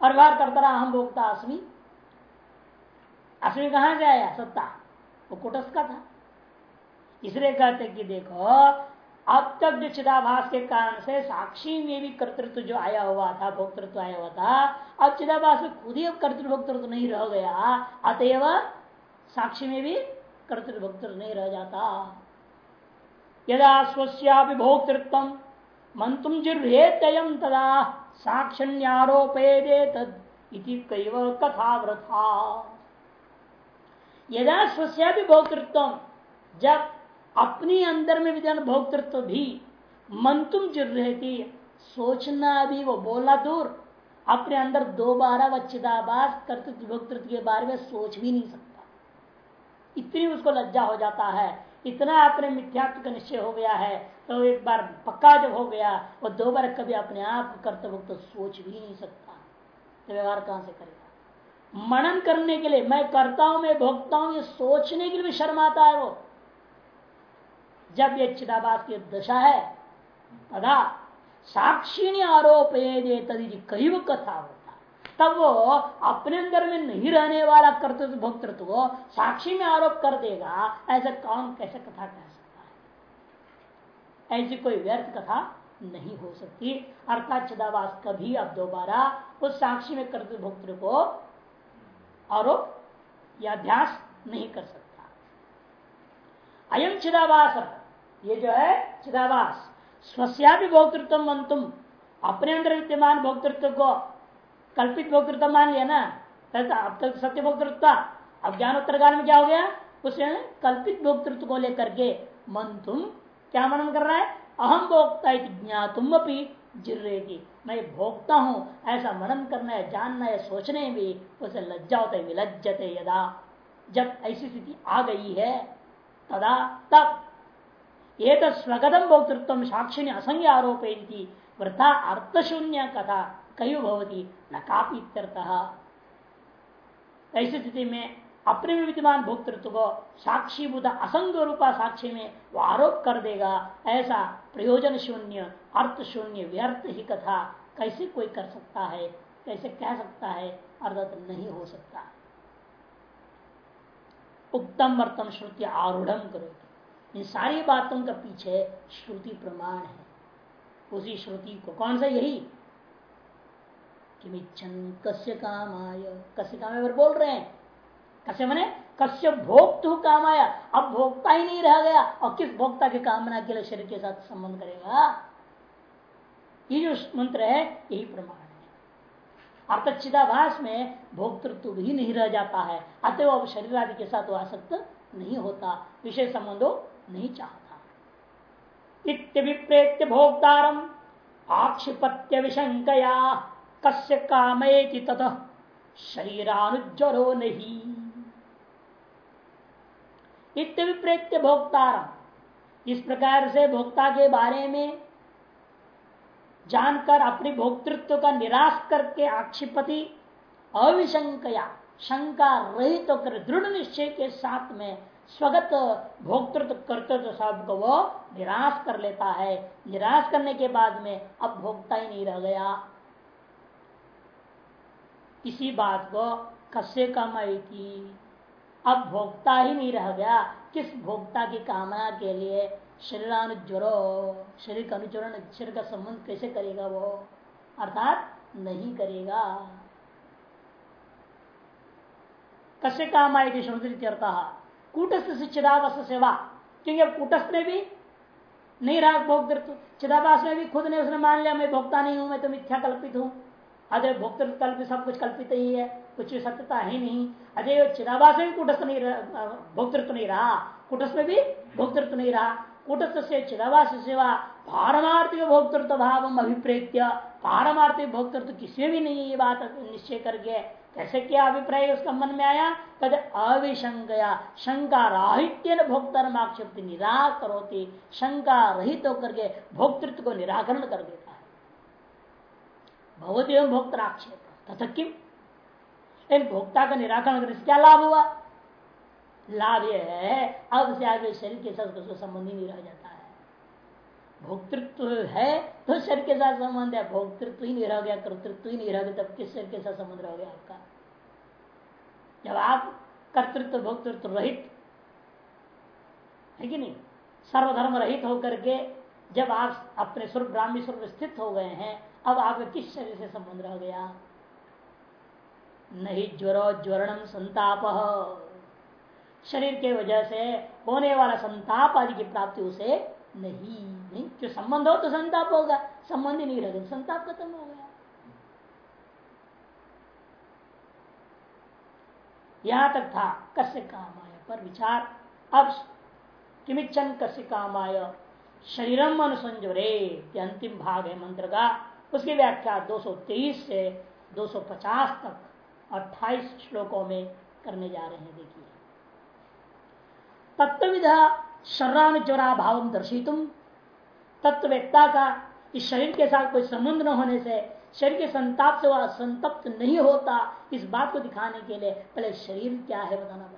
और बार करता रहा हम भोगता अस्मी। अस्मी कहाँ से आया? सत्ता। वो कुटस का था। इसलिए कहते कि देखो जो चिदाभास के कारण से साक्षी में भी कर्तृत्व जो आया हुआ था, भोक्तृत्व आया हुआ था, अब चिदाभास में खुद ही अब कर्तृत्व भोक्तृत्व नहीं रह गया, अतएव साक्षी में भी कर्तृत्व भोक्तृत्व नहीं रह जाता। यदा स्वस्या भोक्तृत्व मंतुम जिर्हेतयम तदा साक्षण्यारोपे तद कथा व्रथा यदा स्वस्या भोक्तृत्व जब अपने अंदर में विद्यमान भोक्तृत्व भी मन तुम जुड़ रहती सोचना भी वो बोला दूर। अपने अंदर दोबारा वह चिदाबास कर्तृत्व भोक्तृत्व के बारे में सोच भी नहीं सकता। इतनी उसको लज्जा हो जाता है। इतना अपने मिथ्यात्व का निश्चय हो गया है तो एक बार पक्का जब हो गया, वो दो बार कभी अपने आप कर्तव्य तो सोच भी नहीं सकता। तो व्यवहार कहाँ से करेगा? मनन करने के लिए मैं करता हूँ, मैं भोगता हूँ, ये सोचने के लिए भी शर्म आता है वो। जब ये चिदाबास की दशा है तथा साक्षी आरोप तदी कई कथा होता। तब वो अपने अंदर में नहीं रहने वाला कर्तव्य भोक्तृत्व को साक्षी में आरोप कर देगा, ऐसा कौन कैसे कथा कह सकता है? ऐसी कोई व्यर्थ कथा नहीं हो सकती। अर्थात चिदावास कभी अब दोबारा उस साक्षी में कर्तव्य भोक्तृ को आरोप या अध्यास नहीं कर सकता। अयम चिदावास ये जो है चिदावास स्वस्या भी भोक्तृत्व मन तुम अपने अंदर विद्यमान भोक्तृत्व को कल्पित भोक्तृत्व मान लिया ना? अब तक सत्य भोक्तृत्व। अब ज्ञानोत्तर काल में क्या हो गया? उसे कल्पित भोक्तृत्व को लेकर के मन तुम क्या मनन कर रहा है? अहम भोक्ता ज्ञातुम अपनी जिर्रेगी मैं भोगता हूँ, ऐसा मनन करना है, जानना है, सोचने भी, उसे लज्जा होता है, विलज्जते यदा। जब ऐसी स्थिति आ गई है, तदा तब ये तो स्वगतम भोक्तृत्व साक्षी असंज्ञ आरोपी वृथा अर्थशून्य कथा कई भवती, न कापी ऐसी स्थिति में अपने विद्यमान भोक्तृत्व को साक्षी बुद्ध असंग रूपा साक्षी में वो आरोप कर देगा। ऐसा प्रयोजन शून्य अर्थ शून्य व्यर्थ ही कथा कैसे कोई कर सकता है, कैसे कह सकता है, अर्थात नहीं हो सकता। उत्तम अर्थम श्रुति आरूढ़ करो इन सारी बातों का पीछे श्रुति प्रमाण है। उसी श्रुति को कौन सा यही? किमिच्छन कस्य काम आय कस्य काम बोल रहे हैं। कस्य मने? कश्य भोक्तु काम आया अब भोक्ता ही नहीं रह गया। और किस भोक्ता के कामना के लिए शरीर के साथ संबंध करेगा? ये जो मंत्र है, यही प्रमाण है। अर्थात चिदाभास में भोक्तृत्व भी नहीं रह जाता है। अतः अब शरीर आदि के साथ आसक्त नहीं होता। विषय संबंधो नहीं चाहता। इत्य विप्रेत्य भोक्तारम आक्षिपत्य विशंकया, कस्य कामेति ततः शरीरानुज्वरो नहीं। इत्य विप्रेत्य भोक्तारम इस प्रकार से भोक्ता के बारे में जानकर, अपनी भोक्तृत्व का निराश करके आक्षिपति अविशंकया, शंका रहित तो होकर, दृढ़ निश्चय के साथ में स्वगत भोक्तृत्व कर्तृत्व सबको वो निराश कर लेता है। निराश करने के बाद में अब भोक्ता ही नहीं रह गया। इसी बात को कस्य कमाई थी। अब भोक्ता ही नहीं रह गया। किस भोक्ता की कामना के लिए शरीरानुज्वरो, शरीर का अनुचरण, शरीर का संबंध कैसे करेगा वो? अर्थात नहीं करेगा। कस्य काम आएगी समुद्रित कूटस्थ से चिदावास सेवा। क्योंकि अब कूटस्थ में भी नहीं रहा भोक्तृत्व चिदावास में भी खुद ने उसने मान लिया, मैं भोक्ता नहीं हूँ, मैं तो मिथ्या कल्पित हूँ। अजय भोक्तृत्व कल्पित सब कुछ कल्पित ही है, कुछ सत्यता है नहीं। अजय चिदावास में भी कूटस्थ नहीं रहा, भोक्तृत्व नहीं रहा। कुटस्थ में भी भोक्तृत्व नहीं रहा। कुटस्थ से चिदावास सेवा, पारमार्थिक भोक्तृत्व भाव अभिप्रेत्य। पारमार्थिक भोक्तृत्व किसी भी नहीं, ये बात निश्चय करके कैसे क्या अभिप्राय उसका मन में आया? कद अविशंकया शंका राहित्य भोक्तर आक्षेप निराश करोती शंका रहित होकर के भोक्तृत्व को निराकरण कर देता है। भगवती एवं भोक्तर आक्षेप तथा किम? इन भोक्ता का निराकरण करने से क्या लाभ हुआ? लाभ यह है, अब से आगे शरीर के साथ संबंध नहीं रह जाता। भोक्तृत्व है तो शरीर के साथ संबंध है। भोक्तृत्व ही नहीं रह गया, कर्तृत्व ही नहीं रह गया, तब किस शरीर के साथ संबंध रह गया आपका? जब आप कर्तृत्व, भोक्तृत्व रहित, है कि नहीं? सर्वधर्म रहित होकर के जब आप अपने स्वरूप, ब्राह्मी स्वरूप स्थित हो गए हैं, अब आपका किस शरीर से संबंध रह गया? नहीं ज्वरो ज्वरणम संताप। शरीर के वजह से होने वाला संताप आदि की प्राप्ति उसे नहीं। नहीं जो संबंध हो तो संताप होगा। संबंध ही नहीं रहेगा संताप खत्म हो गया। यहाँ तक था कस्य काम आया पर विचार। अब किमिचन कस्य काम आया शरीरम अनुसंजोरे अंतिम भाग है मंत्र का। उसकी व्याख्या 223 से 250 तक 28 श्लोकों में करने जा रहे हैं, देखिए। तत्विधा शर्रानुचरा भाव दर्शितुम। तत्ववेत्ता का, इस शरीर के साथ कोई संबंध न होने से, शरीर के संताप से वह संतप्त नहीं होता, इस बात को दिखाने के लिए पहले शरीर क्या है बताना पड़ेगा।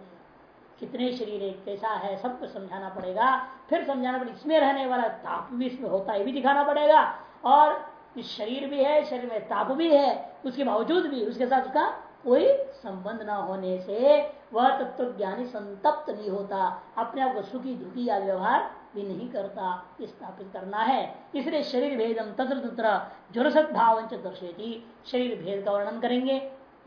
कितने शरीर है, कैसा है सबको समझाना पड़ेगा। फिर समझाना पड़ेगा, इसमें रहने वाला ताप भी इसमें होता है भी दिखाना पड़ेगा। और इस शरीर भी है, शरीर में ताप भी है, उसके बावजूद भी, उसके साथ उसका कोई संबंध न होने से वह तत्व ज्ञानी संतप्त नहीं होता। अपने आप को सुखी, दुखी या व्यवहार भी नहीं करता, स्थापित करना है। इसलिए शरीर भेदम तत्र तत्र ज्वरसत भाव दर्शेती शरीर भेद का वर्णन करेंगे।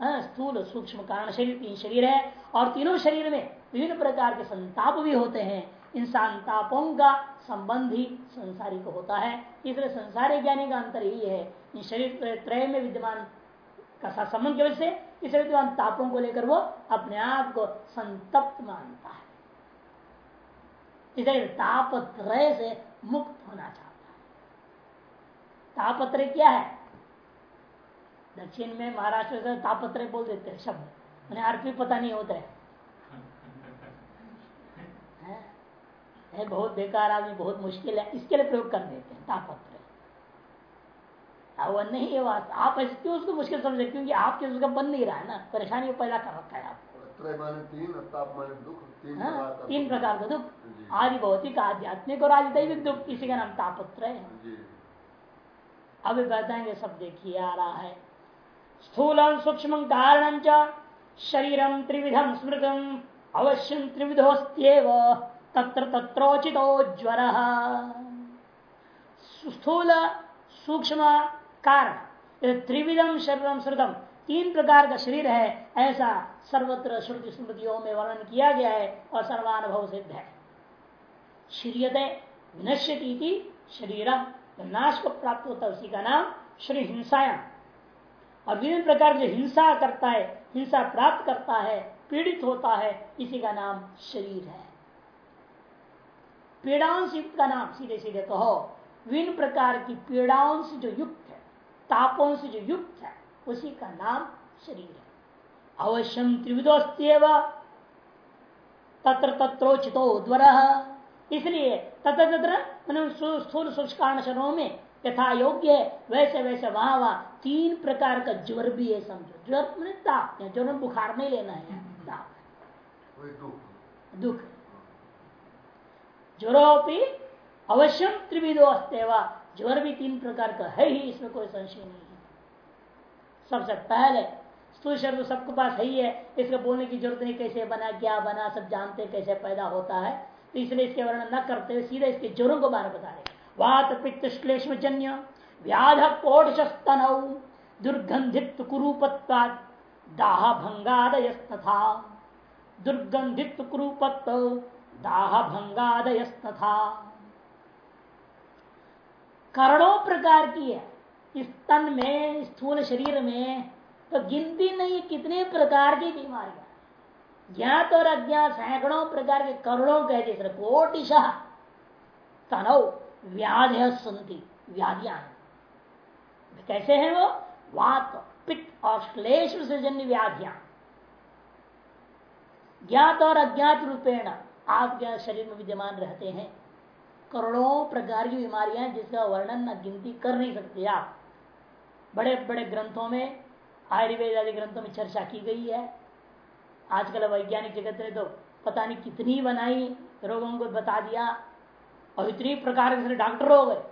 स्थूल सूक्ष्म कारण शरीर, तीन शरीर है और तीनों शरीर में विभिन्न प्रकार के संताप भी होते हैं। इन संतापों का संबंध ही संसारी को होता है। इसलिए संसारी ज्ञानी का अंतर यही है। इन शरीर त्रय में विद्यमान का संबंध की वजह से, इसलिए विद्यमान तापों को लेकर वो अपने आप को संतप्त मानता है। इसलिए तापत्रय से मुक्त होना चाहता है। तापत्रय क्या है? दक्षिण में महाराष्ट्र से तापत्रय बोल देते हैं शब्द। उन्हें अर्थ भी पता नहीं होता है। है? बहुत बेकार आदमी बहुत मुश्किल है। इसके लिए प्रयोग कर देते हैं तापत्र वह नहीं है बात। आप ऐसे क्यों उसको मुश्किल समझे? क्योंकि आपके उसका बन नहीं रहा है ना। परेशानी पैदा कर रखा है आपको। त्रय माने तीन और ताप माने दुख तीन हाँ, प्रकार का तीन प्रकार का दुख। आदि भौतिक आध्यात्मिक और आदि दैविक दुख इसी का नाम तापत्र है। अभी बताएँगे सब देखिए आ रहा है। स्थूल सूक्ष्म कारण च शरीरम त्रिविधम स्मृतम अवश्यम त्रिविधोस्त्येव तत्र तत्रोचितो ज्वर। स्थूल सूक्ष्म कारण त्रिविधम शरीरम श्रुतम तीन प्रकार का शरीर है, ऐसा सर्वत्र श्रुति स्मृतियों में वर्णन किया गया है और सर्वानुभव सिद्ध है। श्रीयते विनश्यती शरीरम जब नाश को प्राप्त होता है उसी का नाम श्री हिंसाया और विभिन्न प्रकार जो हिंसा करता है, हिंसा प्राप्त करता है, पीड़ित होता है, इसी का नाम शरीर है। पीड़ाओं से युक्त का नाम सीधे सीधे कहो। विभिन्न प्रकार की पीड़ाओं से जो युक्त है तापों से जो युक्त है उसी का नाम शरीर है। अवश्यम त्रिविधोस्त्यव। तत्र तत्रोचितो द्वर। इसलिए तत्र तत्र मैंने स्थूल सूक्ष्म कारण शरणों में यथा योग्य है। वैसे वैसे वहाँ वहाँ तीन प्रकार का ज्वर भी है समझो। ज्वर मैंने ताप या ज्वर में बुखार नहीं लेना है ताप वही दुख। दुख। ज्वरोपी अवश्यम त्रिविधो अस्तेवा ज्वर भी तीन प्रकार का है ही इसमें कोई संशय नहीं सबसे पहले। स्थूल सबके पास है ही है। इसका बोलने की ज़रूरत नहीं, कैसे बना, क्या बना, सब जानते कैसे पैदा होता है। तो इसलिए इसके वर्णन न करते हुए सीधे इसके ज्वरों को बारे बता रहे वात पित्त श्लेष्म जन्य व्याध कोटस्तन दुर्गंधित कुरूपत्वा दाह भंगादयस्तथा दुर्गंधित कुरूपत्व दाह भंगादयस्तथा करोड़ों प्रकार की है। इस तन में स्थूल शरीर में तो गिनती नहीं कितने प्रकार की बीमारियाँ। ज्ञात और अज्ञात सैकड़ों प्रकार के करोड़ों कहते सर कोटिशा तनव व्याध सुनती व्याधियाँ। कैसे हैं वो? वात, पित्त और श्लेष से जन्य व्याधियाँ। ज्ञात और अज्ञात रूपेण आपके शरीर में विद्यमान रहते हैं। करोड़ों प्रकार की बीमारियाँ जिसका वर्णन न गिनती कर नहीं सकते आप। बड़े बड़े ग्रंथों में, आयुर्वेद आदि ग्रंथों में चर्चा की गई है। आजकल वैज्ञानिक जगत ने तो पता नहीं कितनी बनाई, रोगों को बता दिया, और इतनी प्रकार के डॉक्टर हो गए।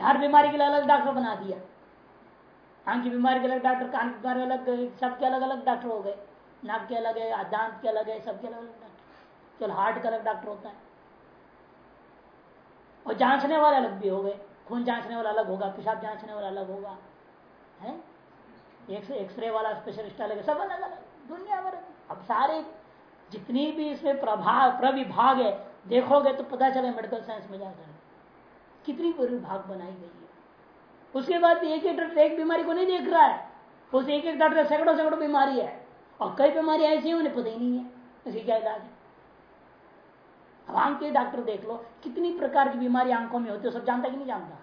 हर बीमारी के लिए अलग डॉक्टर बना दिया। आँख की बीमारी के अलग डॉक्टर, कान की बीमारी अलग, सबके अलग अलग डॉक्टर हो गए। नाक के अलग है, दांत के अलग है, सबके अलग अलग डॉक्टर। चल हार्ट का अलग डॉक्टर होता है। और जांचने वाले अलग भी हो गए। खून जांचने वाला अलग होगा, पेशाब जांचने वाला अलग होगा, है? एक्सरे वाला स्पेशलिस्ट अलग सब अलग अलग, दुनिया भर। अब सारे जितनी भी इसमें प्रभाव प्रविभाग है, देखोगे तो पता चले मेडिकल साइंस में जाकर कितनी विभाग बनाई गई है। उसके बाद एक एक डॉक्टर एक बीमारी को नहीं देख रहा है, उस एक एक डॉक्टर सैकड़ों सैकड़ों बीमारी है, और कई बीमारी ऐसी उन्हें पता ही नहीं है इसकी क्या इलाज है? अब आँख के डॉक्टर देख लो, कितनी प्रकार की बीमारी आँखों में होती है, सब जानता कि नहीं जानता?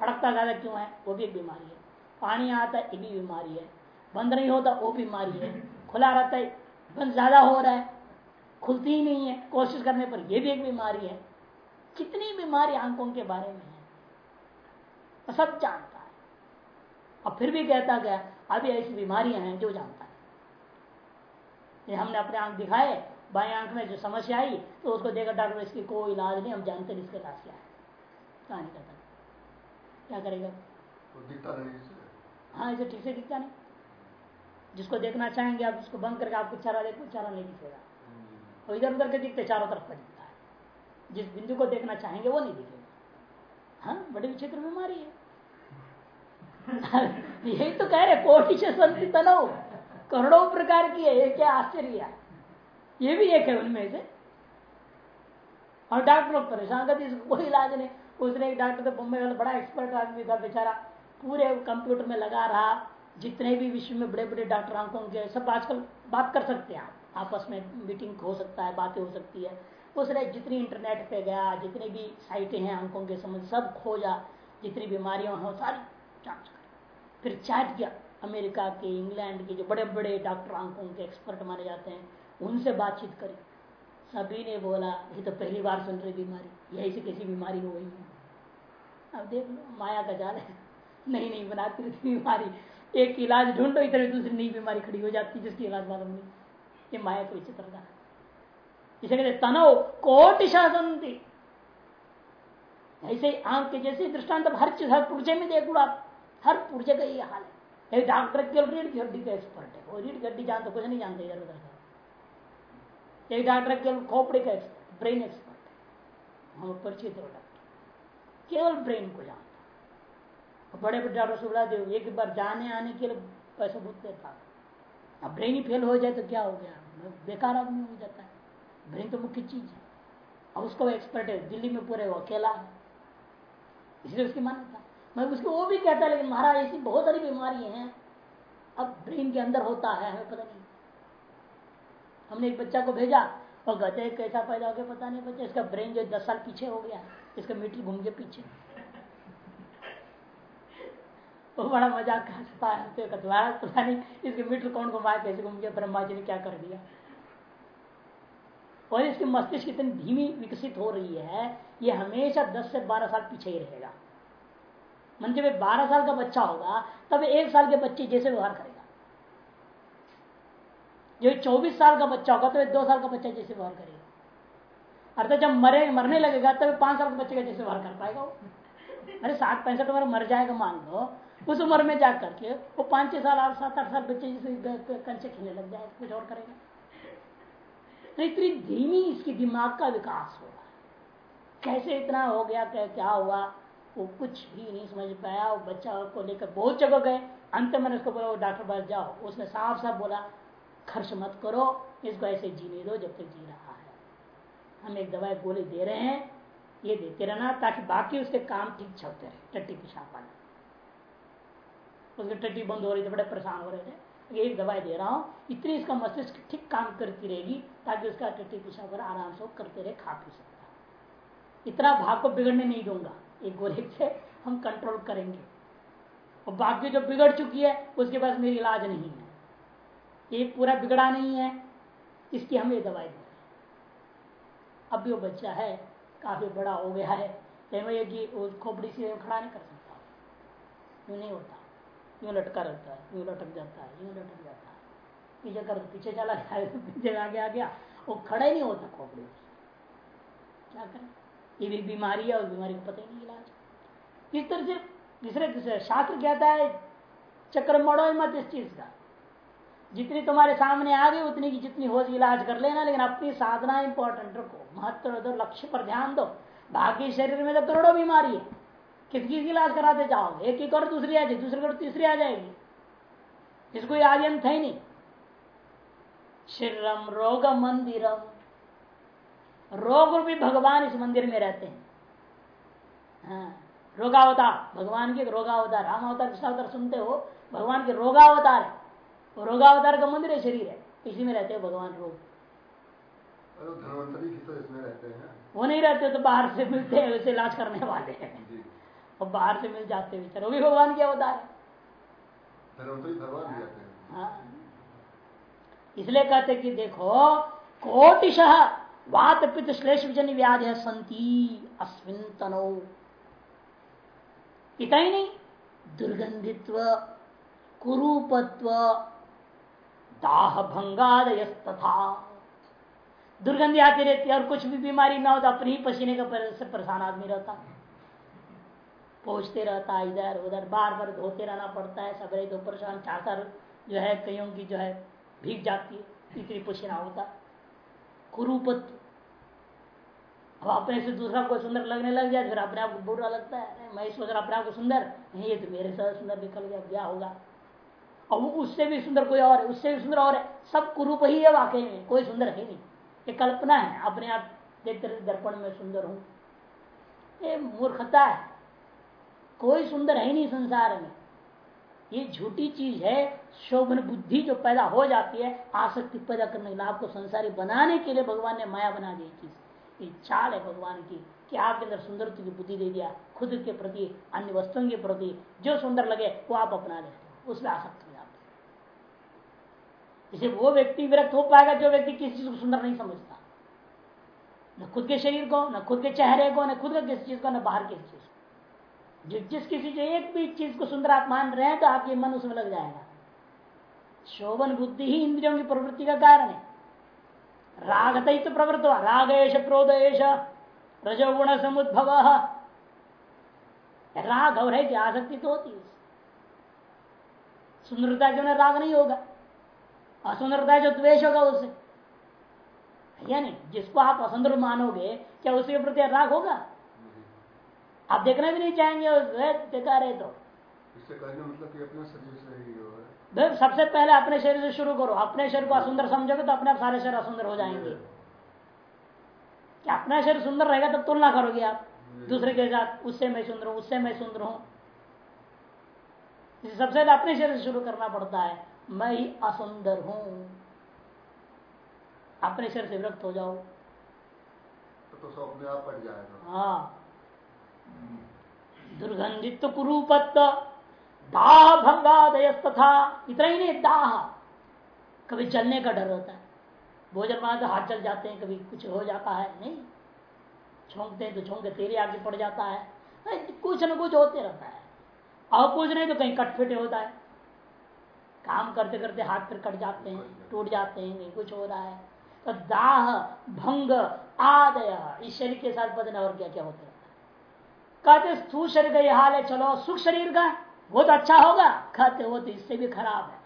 फड़कता ज़्यादा क्यों है? वो भी एक बीमारी है। पानी आता है, ये भी बीमारी है। बंद नहीं होता, वो बीमारी है। खुला रहता है, बंद ज़्यादा हो रहा है, खुलती ही नहीं है, कोशिश करने पर यह भी एक बीमारी है। कितनी बीमारी आँखों के बारे में है? वो सब जानता है। और फिर भी कहता गया, अभी ऐसी बीमारियाँ हैं जो जानता है। ये हमने अपने आँख दिखाए बाएँ आँख में जो समस्या आई तो उसको देखा डॉक्टर इसकी कोई इलाज नहीं हम जानते नहीं इसके इलाज क्या है। कहा नहीं करता क्या करेगा? दिखता नहीं हाँ इसे। ठीक से दिखता नहीं। जिसको देखना चाहेंगे आप उसको बंद करके आपको चारा देखो चारा नहीं दिखेगा। और इधर उधर के दिखते चारों तरफ़ का दिखता है। जिस बिंदु को देखना चाहेंगे वो नहीं दिखेगा। हाँ बड़ी विचित्र बीमारी है। यही तो कह रहे कोटि से संति तनव करोड़ों प्रकार की है ये क्या आश्चर्य है। ये भी एक है उनमें से। और डॉक्टर लोग परेशान करते, इसको कोई इलाज नहीं। उसने एक डॉक्टर तो बम्बई वाला बड़ा एक्सपर्ट आदमी था, बेचारा पूरे कंप्यूटर में लगा रहा। जितने भी विश्व में बड़े बड़े डॉक्टर आँखों के, सब आजकल बात कर सकते हैं आप। आपस में मीटिंग हो सकता है, बातें हो सकती है। उसने जितनी इंटरनेट पे गया, जितनी भी साइटें हैं आँखों के संबंध, सब खोजा। जितनी बीमारियाँ हो, सारी जाँच कर। फिर चैट किया। अमेरिका के, इंग्लैंड के जो बड़े बड़े डॉक्टर आँखों के एक्सपर्ट माने जाते हैं। उनसे बातचीत करी। सभी ने बोला, ये तो पहली बार सुन रही बीमारी। यही से कैसी बीमारी हो गई है? अब देख लो, माया का जाल है। नहीं नहीं, बनाती रहती बीमारी। एक इलाज ढूंढो, इधर दूसरी नई बीमारी खड़ी हो जाती है, जिसकी इलाज मालूम नहीं। ये माया तो विचित्रता है। इसे कहते तनव कोटि शासनती। ऐसे आँख के जैसे दृष्टांत हर चीज़, हर पुर्जे में देख आप। हर पुर्जे का ये हाल है। डॉक्टर केवल रीढ़ की हड्डी का एक्सपर्ट है। वो रीढ़ की हड्डी जानते कुछ नहीं जानते इधर उधर का। एक डॉक्टर केवल खोपड़े का एक्सपर्ट ब्रेन एक्सपर्ट हम परिचित हो डॉक्टर। केवल ब्रेन को जानता बड़े बड़े डॉक्टर से बुला दे एक बार जाने आने के लिए पैसा बहुत देता अब ब्रेन ही फेल हो जाए तो क्या हो गया? बेकार आदमी हो जाता है। ब्रेन तो मुख्य चीज़ है। अब उसको एक्सपर्ट है, दिल्ली में पूरे वो अकेला है। इसलिए उसकी मान्यता मैं उसको वो भी कहता है लेकिन महाराज, ऐसी बहुत सारी बीमारी हैं। अब ब्रेन के अंदर होता है, हमें पता नहीं। हमने एक बच्चा को भेजा, और कहते कैसा पैदा हो गया पता नहीं, बच्चा, इसका ब्रेन जो दस साल पीछे हो गया, इसका मीटर घूम गया पीछे। वो बड़ा मज़ाक हंसता पता नहीं, इसके मीटर कौन घुमाया, कैसे घूम गया ब्रह्मा जी ने क्या कर दिया? और इसकी मस्तिष्क इतनी धीमी विकसित हो रही है, ये हमेशा 10 से 12 साल पीछे ही रहेगा। मन जब बारह साल का बच्चा होगा, तब एक साल के बच्चे जैसे व्यवहार करेगा। जो चौबीस साल का बच्चा होगा तो दो साल का बच्चा जैसे व्यवहार करेगा? अर्थात जब मरे, मरने लगेगा, तब पाँच साल के बच्चे का जैसे व्यवहार कर पाएगा वो? अरे साठ पैंसठ उम्र मर जाएगा, मान लो। उस उम्र में जा करके वो पाँच, छह साल, आठ, सात, आठ साल बच्चे जैसे कंचे खेलने लग जाएगा कुछ और करेगा। तो इतनी धीमी इसकी दिमाग का विकास होगा। कैसे इतना हो गया क्या क्या हुआ, वो कुछ भी नहीं समझ पाया। वो बच्चा को लेकर बहुत जगह गए। अंत में उसको बोला, वो डॉक्टर पास जाओ। उसने साफ़ साफ़ बोला खर्च मत करो, इसको ऐसे जीने दो जब तक जी रहा है। हम एक दवाई गोली दे रहे हैं, ये देते रहना, ताकि बाकी उसके काम ठीक चलते रहे, टट्टी पिछाप वाले उसकी टट्टी बंद हो रही थी, बड़े परेशान हो रहे थे। एक दवाई दे रहा हूँ, इतनी इसका मस्तिष्क ठीक काम करती रहेगी, ताकि उसका टट्टी पिछा कर आराम से करते रहे, खा पी सकता इतना भाग को बिगड़ने नहीं दूँगा। एक गोले से हम कंट्रोल करेंगे। और बाकी जो बिगड़ चुकी है, उसके पास मेरी इलाज नहीं है। ये पूरा बिगड़ा नहीं है, इसकी हम ये दवाई दे। अब भी वो बच्चा है, काफ़ी बड़ा हो गया है तो कि खोपड़ी से खड़ा नहीं कर सकता। यूँ नहीं होता? यूँ लटका रहता है? यूँ लटक जाता है? यूँ लटक जाता है? पीछे कर पीछे चला गया, पीछे आगे आ गया। वो खड़ा ही नहीं होता खोपड़ी क्या करें? ये भी बीमारी है और बीमारी को पता ही नहीं इलाज। इस तरह से दूसरे दूसरे शास्त्र कहता है चक्र मड़ो मत इस चीज़ का। जितनी तुम्हारे सामने आ गई उतनी की जितनी हो इलाज कर लेना लेकिन अपनी साधना इंपॉर्टेंट रखो। महत्व दो लक्ष्य पर ध्यान दो। बाकी शरीर में तो करोड़ों बीमारी है। किसकी इलाज कराते जाओगे? एक एक और दूसरी आ जाएगी दूसरी और तीसरी आ जाएगी। इसको आदि अंत है नहीं। शरीरम रोग मंदिरम। रोग रूपी भगवान इस मंदिर में रहते हैं। हाँ, रोगावतार। भगवान के रोगावतार राम अवतार सुनते हो? भगवान के रोगावतार है। रोगावतार का मंदिर है शरीर है इसी में रहते हैं भगवान रोग। तो इसमें रहते हैं। वो नहीं रहते तो बाहर से मिलते हैं वैसे इलाज करने वाले हैं। और बाहर से मिल जाते बेचारे वो भी भगवान के अवतार है। हाँ। इसलिए कहते कि देखो कोटिश वात पित श्लेष जन व्याधि संति अस्विन तनो। इतना ही नहीं दुर्गंधित्व कुरूपत्व दाह भंगादय तथा दुर्गंधि आती रहती है और कुछ भी बीमारी ना हो तो अपनी पसीने का परेशान आदमी रहता है। पहुँचते रहता है इधर उधर बार बार धोते रहना पड़ता है सबरे तो परेशान चाकर जो है कईयों की जो है भीग जाती है इतनी पसीना होता कुरूपत। अब अपने से दूसरा कोई सुंदर लगने लग जाए, फिर अपने आप को बुरा लगता है। मैं सोच रहा अपने आप को सुंदर? नहीं, ये तो मेरे साथ सुंदर निकल गया, क्या होगा? और उससे भी सुंदर कोई और है, उससे भी सुंदर और है। सब कुरूप ही है वाकई में, कोई सुंदर है नहीं। ये कल्पना है, अपने आप देखते रहते दर्पण में सुंदर हूँ। ये मूर्खता है। कोई सुंदर है नहीं संसार में। ये झूठी चीज़ है, शोभन बुद्धि जो पैदा हो जाती है, आसक्ति पैदा करने के लिए आपको संसारी बनाने के लिए भगवान ने माया बना दी चीज़। ये चाल है भगवान की कि आपके अंदर सुंदरता की बुद्धि दे दिया, खुद के प्रति, अन्य वस्तुओं के प्रति, जो सुंदर लगे, वो आप अपना लेते उसमें आसक्त इसे वो व्यक्ति विरक्त हो पाएगा जो व्यक्ति किसी चीज़ को सुंदर नहीं समझता। न खुद के शरीर को, न खुद के चेहरे को, न खुद का किसी चीज़ को, न बाहर किसी चीज़ जिस जिस किसी एक भी चीज़ को सुंदर आप मान रहे हैं तो आपके मन उसमें लग जाएगा। शोभन बुद्धि ही इंद्रियों की प्रवृत्ति का कारण है। रागत तो प्रवृत्त हुआ रागेश क्रोधेश रजोगुण समुद्भव। राग और है कि आसक्ति तो होती है। सुंदरता जो राग नहीं होगा। असुंदरता जो द्वेष होगा उससे या नहीं जिसको आप असुंदर मानोगे क्या उसके प्रति राग होगा? आप देखना भी नहीं चाहेंगे देखा रहे तो। मतलब कि अपने शरीर से सबसे पहले अपने शरीर से शुरू करो। अपने शरीर को असुंदर समझोगे तो अपने आप सारे शरीर असुंदर हो जाएँगे। क्या अपना शरीर सुंदर रहेगा तब तुलना करोगे आप? दूसरे के साथ उससे मैं सुंदर हूँ उससे मैं सुंदर हूँ। सबसे पहले अपने शरीर से शुरू करना पड़ता है। मैं ही असुंदर हूँ। अपने शरीर से विरक्त हो जाओ। तो, तो अपने आप पड़ जाएगा। हाँ। दुर्गंधित कुरूपत्त दाह भंगादय तथा इतना ही नहीं दाह। कभी जलने का डर होता है। भोजन बना तो हाथ जल जाते हैं कभी कुछ हो जाता है नहीं। छोंकते हैं तो छोंक तेरे आगे पड़ जाता है। कुछ न कुछ होते रहता है। और कुछ नहीं तो कहीं कटफिट होता है। काम करते करते हाथ फिर कट जाते हैं टूट जाते हैं कहीं कुछ हो रहा है। तो दाह भंग आदय इस शरीर के साथ बदना और क्या क्या होता है। कहते स्थूल शरीर का यह हाल है चलो सुख शरीर का वो तो अच्छा होगा। कहते वो तो इससे भी खराब है।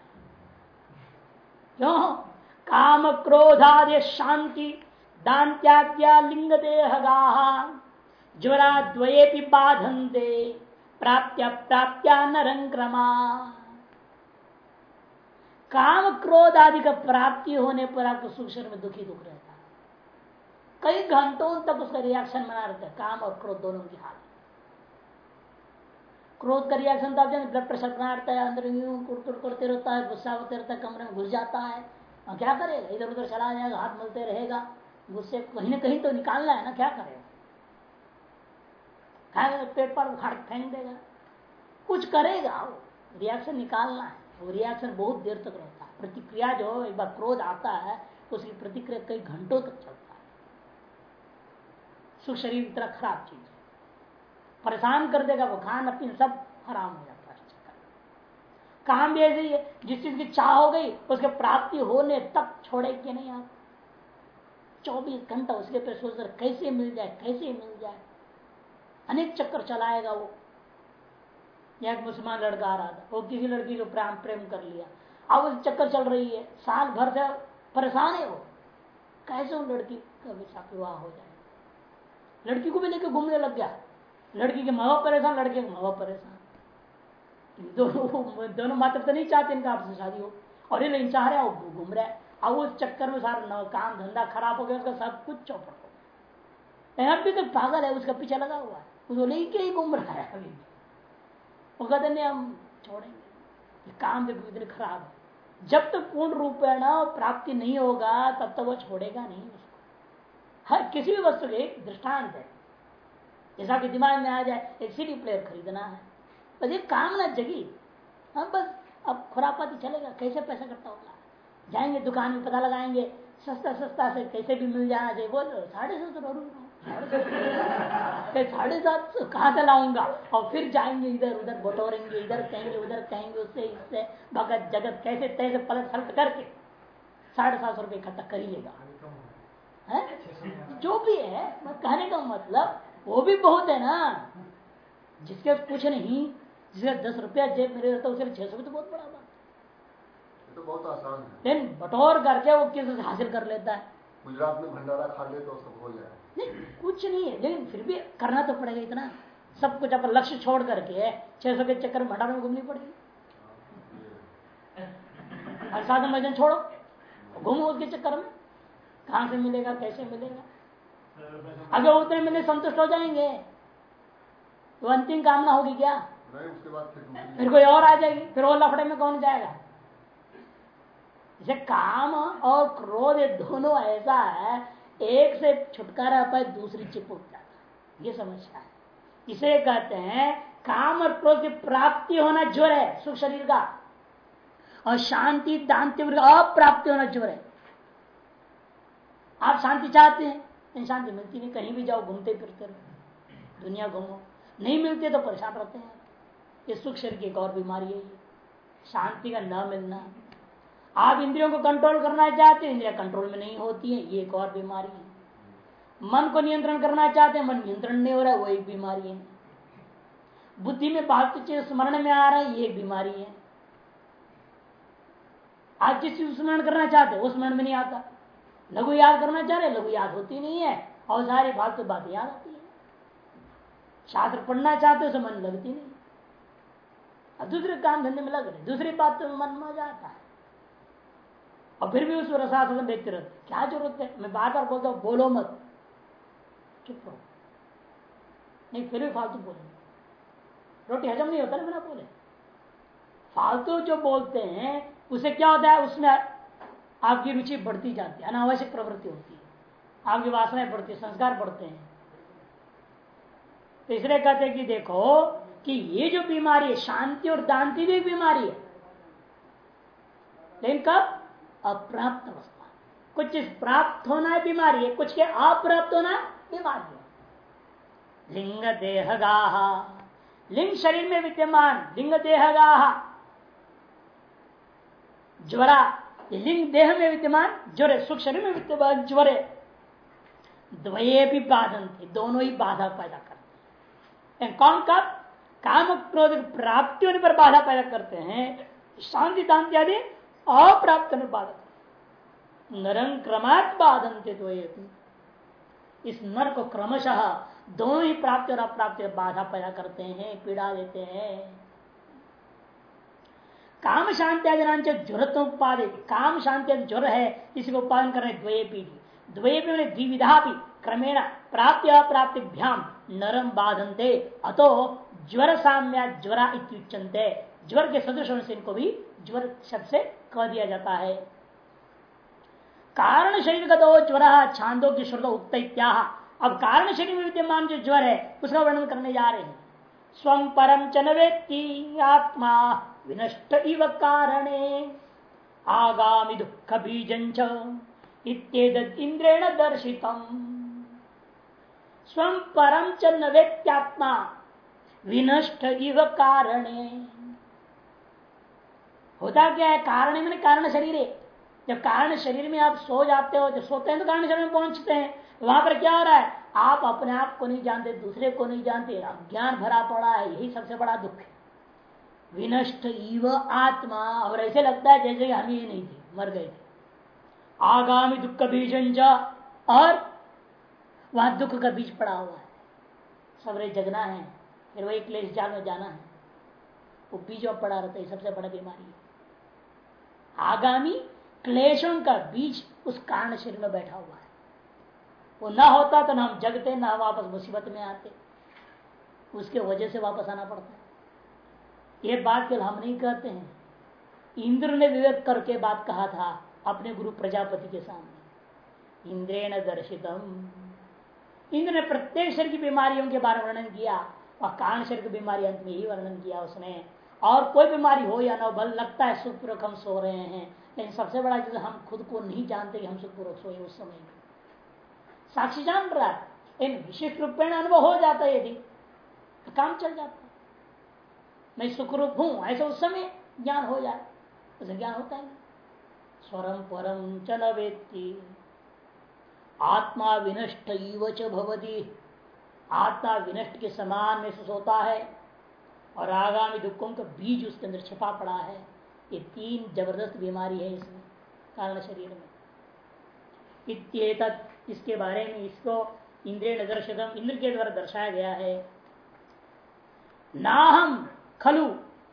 क्यों? काम क्रोधादि शांति दांत्याद्या लिंग देहगा ज्वरा द्वये बाधनते प्राप्त्या प्राप्त्या नरंक्रमा काम क्रोध आदि का प्राप्ति होने पर आपको शरीर में दुखी दुख रहता कई घंटों तक उसका रिएक्शन बना रहता है, काम और क्रोध दोनों की हालत। क्रोध का रिएक्शन तो आप ब्लड प्रेशर बना रहता है, अंदर करते रहता है, गुस्सा होते रहता है, कमरे में घुस जाता है। और क्या करेगा? इधर उधर चला जाएगा, हाथ मलते रहेगा। गुस्से कहीं ना कहीं तो निकालना है ना, क्या करेगा? खाएगा पेट पर फेंक देगा। कुछ करेगा वो रिएक्शन निकालना है। वो रिएक्शन बहुत देर तक रहता है। प्रतिक्रिया जो एक बार क्रोध आता है उसकी प्रतिक्रिया कई घंटों तक चलता है। सुख शरीर इतना खराब चीज़ है। परेशान कर देगा, वो खान पीन सब हराम हो जाता है काम भी ऐसे ही है, जिस चीज़ की चाह हो गई, उसके प्राप्ति होने तक छोड़ेगी नहीं आप? चौबीस घंटा उसके पे सोच कैसे मिल जाए, कैसे मिल जाए? अनेक चक्कर चलाएगा वो। या एक मुसलमान लड़का आ रहा था। वो किसी लड़की को प्रेम प्रेम कर लिया। अब उस चक्कर चल रही है। साल भर से परेशान है वो। कैसे वो लड़की का विवाह हो जाए? लड़की को भी लेकर घूमने लग गया। लड़की के माँ परेशान, लड़के के माँ परेशान। दोनों दोनों मात्र तो नहीं चाहते इनका आपसे शादी हो। और ये लेकिन चाह रहे हो घूम रहे अब उस चक्कर में सारा काम धंधा खराब हो गया, उसका सब कुछ चौपट हो गया। अभी तक पागल है, उसका पीछे लगा हुआ है। उसको लेके ही घूम रहा है अभी। वो कहते नहीं, हम छोड़ेंगे। काम देखो इतने खराब है। जब तक पूर्ण रूप प्राप्ति नहीं होगा, तब तक वो छोड़ेगा नहीं उसको। हर किसी भी वस्तु के दृष्टांत है। जैसा कि दिमाग में आ जाए, एक सीडी प्लेयर खरीदना है। बस एक काम ना जगी। हम बस, अब खुरापाती चलेगा। कैसे पैसा करता होगा? जाएँगे दुकान में, पता लगाएँगे सस्ता सस्ता से कैसे भी मिल जाना चाहिए बोलो साढ़े सौ सौ साढ़े सात सौ कहाँ से लाऊँगा? और फिर जाएँगे इधर उधर बटोरेंगे इधर कहेंगे उधर कहेंगे उससे इससे भगत जगत कैसे तैसे पलट सलट करके। साढ़े सात सौ रुपये इकट्ठा कर ही? लेगा जो भी है कहने का मतलब वो भी बहुत है ना। जिसके कुछ नहीं जिसका दस रुपया जेब में रहता उसके छह सौ भी तो बहुत बड़ा बात। तो बहुत आसान है। लेकिन बटोर करके वो किस हासिल कर लेता है। गुजरात में भंडारा खा ले तो सब हो जाए। नहीं कुछ नहीं है। लेकिन फिर भी करना तो पड़ेगा इतना। सब कुछ अपना लक्ष्य छोड़ करके छह सौ के चक्कर में भंडारा में घूमनी पड़ेगी। हर साधन भजन छोड़ो। घूमो उसके चक्कर में। कहा से मिलेगा कैसे मिलेगा? अगर उतने मिले संतुष्ट हो जाएँगे। तो अंतिम कामना होगी क्या? नहीं उसके बाद फिर फिर कोई और आ जाएगी। फिर वो लफड़े में कौन जाएगा? जैसे काम और क्रोध दोनों ऐसा है, एक से छुटकारा पाए दूसरी चिपक जाता ये समस्या है। इसे कहते हैं, काम और क्रोध की प्राप्ति होना ज़ोर है, सुख शरीर का। और शांति दांति अप्राप्ति होना ज्वर है। आप शांति चाहते हैं, लेकिन शांति मिलती नहीं। कहीं भी जाओ, घूमते फिरते रहो। दुनिया घूमो। नहीं मिलते तो परेशान रहते हैं। ये सुख शरीर की एक और बीमारी है शांति का न मिलना। आप इंद्रियों को कंट्रोल करना चाहते हैं, इंद्रिया कंट्रोल में नहीं होती है, ये एक और बीमारी है। मन को नियंत्रण करना चाहते हैं, मन नियंत्रण नहीं हो रहा है, वो एक बीमारी है। बुद्धि में फालतू चीज़ स्मरण में आ रहा है, ये एक बीमारी है। आज जिस चीज़ स्मरण करना चाहते वो स्मरण में नहीं आता। लघु याद करना चाह रहे लघु याद होती नहीं है, और सारी फालतू बात याद आती है। शास्त्र पढ़ना चाहते हो तो मन लगती नहीं। दूसरे काम धंधे में लग रहे दूसरी बात तो मन में जाता है। और फिर भी उस रसासन देखते रहते क्या ज़रूरत है? मैं बार बार बोलता हूँ, बोलो मत। चुप रहो। नहीं, फिर भी फालतू बोले। रोटी हजम नहीं होता ना बोले। फालतू जो बोलते हैं, उसे क्या होता है? उसमें आपकी रुचि बढ़ती जाती है, अनावश्यक प्रवृत्ति होती है। आपकी वासनाएँ बढ़ती है, संस्कार बढ़ते हैं। तो इसलिए कहते हैं कि देखो कि ये जो बीमारी है, शांति और दांति भी बीमारी है। लेकिन कब? अप्राप्त अवस्था। कुछ प्राप्त होना है, बीमारी है, कुछ के अप्राप्त होना बीमारी है। लिंग देहगाह। लिंग शरीर में विद्यमान लिंग देहगाह। ज्वरा लिंग देह में विद्यमान ज्वरे सुख शरीर में विद्यमान ज्वरे। द्वये भी बाधन थे, दोनों ही बाधा पैदा करते हैं। कौन कब? काम क्रोध प्राप्ति होने पर बाधा पैदा करते हैं। शांति दांति आदि अप्राप्त बाधा नरं क्रमात् बाधनते इस नर को क्रमशः दोनों ही प्राप्ति और अप्राप्ति बाधा पैदा करते हैं, पीड़ा देते हैं। काम शांति आदि ज्वरत उत्पादित काम शांति ज्वर है, इसी को उत्पादन कर रहे द्वये पीढ़ी। द्वये पीढ़ी द्विविधा भी, क्रमेण प्राप्ति अप्राप्तिभ्याम नरम बाधनते, अतो ज्वर साम्या ज्वरा इत्युच्चनते ज्वर के सदृश से इनको भी ज्वर शब्द से कह दिया जाता है। कारण शरीर का दो ज्वर छांदो की श्रुत उक्त अब कारण शरीर में विद्यमान जो ज्वर है, उसका वर्णन करने जा रहे हैं। स्व परम चन व्यक्ति आत्मा, विनष्ट इव कारणे। आगामी दुख बीज इंद्रेण दर्शितम। स्वम परम चन्न व्यक्त्यात्मा विनष्ट इव कारणे। होता क्या है? कारण मैंने कारण शरीर। है जब कारण शरीर में आप सो जाते हो, जब सोते हैं तो कारण शरीर में पहुँचते हैं। वहाँ पर क्या हो रहा है? आप अपने आप को नहीं जानते, दूसरे को नहीं जानते। अज्ञान भरा पड़ा है, यही सबसे बड़ा दुख है। विनष्ट इव आत्मा। और ऐसे लगता है जैसे हम ही नहीं थे, मर गए थे। आगामी दुख का बीज और वहाँ दुख का बीज पड़ा हुआ है। सबरे जगना है, फिर वही क्लेश जाल में जाना है। वो बीज पड़ा रहता है, सबसे बड़ा बीमारी है। आगामी क्लेशों का बीज उस कारण शरीर में बैठा हुआ है। वो ना होता तो ना हम जगते, ना वापस मुसीबत में आते। उसके वजह से वापस आना पड़ता है। ये बात केवल हम नहीं कहते हैं। इंद्र ने विवेक करके बात कहा था अपने गुरु प्रजापति के सामने। इंद्रेण दर्शितम। इंद्र ने प्रत्येक शरीर की बीमारियों के बारे में वर्णन किया और कारण शरीर की बीमारी अंत में ही वर्णन किया उसने। और कोई बीमारी हो या ना बल लगता है सुखपूर्वक हम सो रहे हैं। लेकिन सबसे बड़ा चीज़ हम खुद को नहीं जानते कि हम सुखपूर्वक सोए उस समय में। साक्षी जान रहा है इन विशिष्ट रूपेण अनुभव हो जाता है यदि तो काम चल जाता है। मैं सुखरूप हूँ, ऐसे उस समय ज्ञान हो जाए, उसे ज्ञान होता है स्वरम परम चल व्यक्ति आत्मा विनष्ट भवती। आत्मा विनष्ट के समान में होता है। और आगामी दुखों का बीज उसके अंदर छिपा पड़ा है। ये तीन ज़बरदस्त बीमारी है इसमें, कारण शरीर में। इसके बारे में इसको इंद्रिय दर्शकम इंद्र के द्वारा दर्शाया गया है। नाहम खलु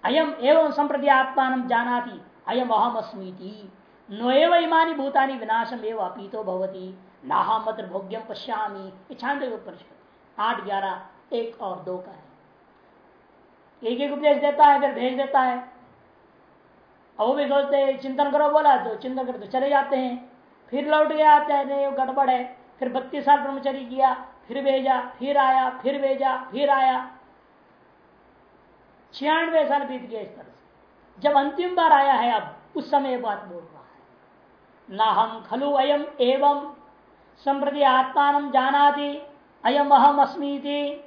अयम एवं संप्रति आत्मान जानाति अयम अहम अस्मीति नोएव इमानी भूतानी विनाशम एवं अपीतो भवती। नाहम मत्र भोग्यम पश्यामी छांद आठ ग्यारह, एक और दो का है। एक एक उपदेश देता है, फिर भेज देता है। और वो भी सोचते हैं, चिंतन करो, बोला तो चिंतन करो तो चले जाते हैं। फिर लौट गया आते हैं नहीं गड़बड़ है। फिर बत्तीस साल ब्रह्मचरी किया, फिर भेजा, फिर आया, फिर भेजा, फिर आया। छियानवे साल बीत गए इस तरह से। जब अंतिम बार आया है अब, उस समय बात बोल रहा है। न हम खलु अयम एवं संप्रति आत्मान जाना अयम अहम अस्मी थी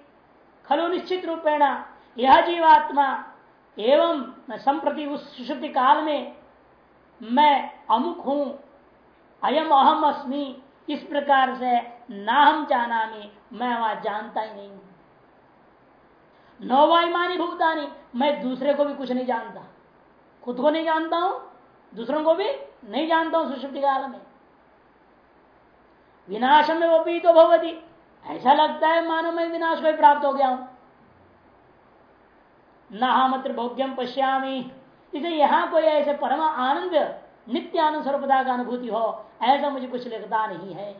खलु निश्चित रूपेण यह जीवात्मा एवं संप्रति उस सुषुप्ति काल में मैं अमुक हूँ, अयम अहम अस्मि, इस प्रकार से ना हम जाना मैं वहाँ जानता ही नहीं हूँ। नौवाईमानी भूतानी मैं दूसरे को भी कुछ नहीं जानता। खुद को नहीं जानता हूँ, दूसरों को भी नहीं जानता हूँ सुषुप्ति काल में। विनाश में वो भी तो भगवती ऐसा लगता है मानो मैं विनाश को प्राप्त हो गया हूँ। न भोग्यम पश्यामी। इसे यहाँ कोई ऐसे परम आनंद नित्य आनंद स्वरूपता का अनुभूति हो, ऐसा मुझे कुछ लगता नहीं है।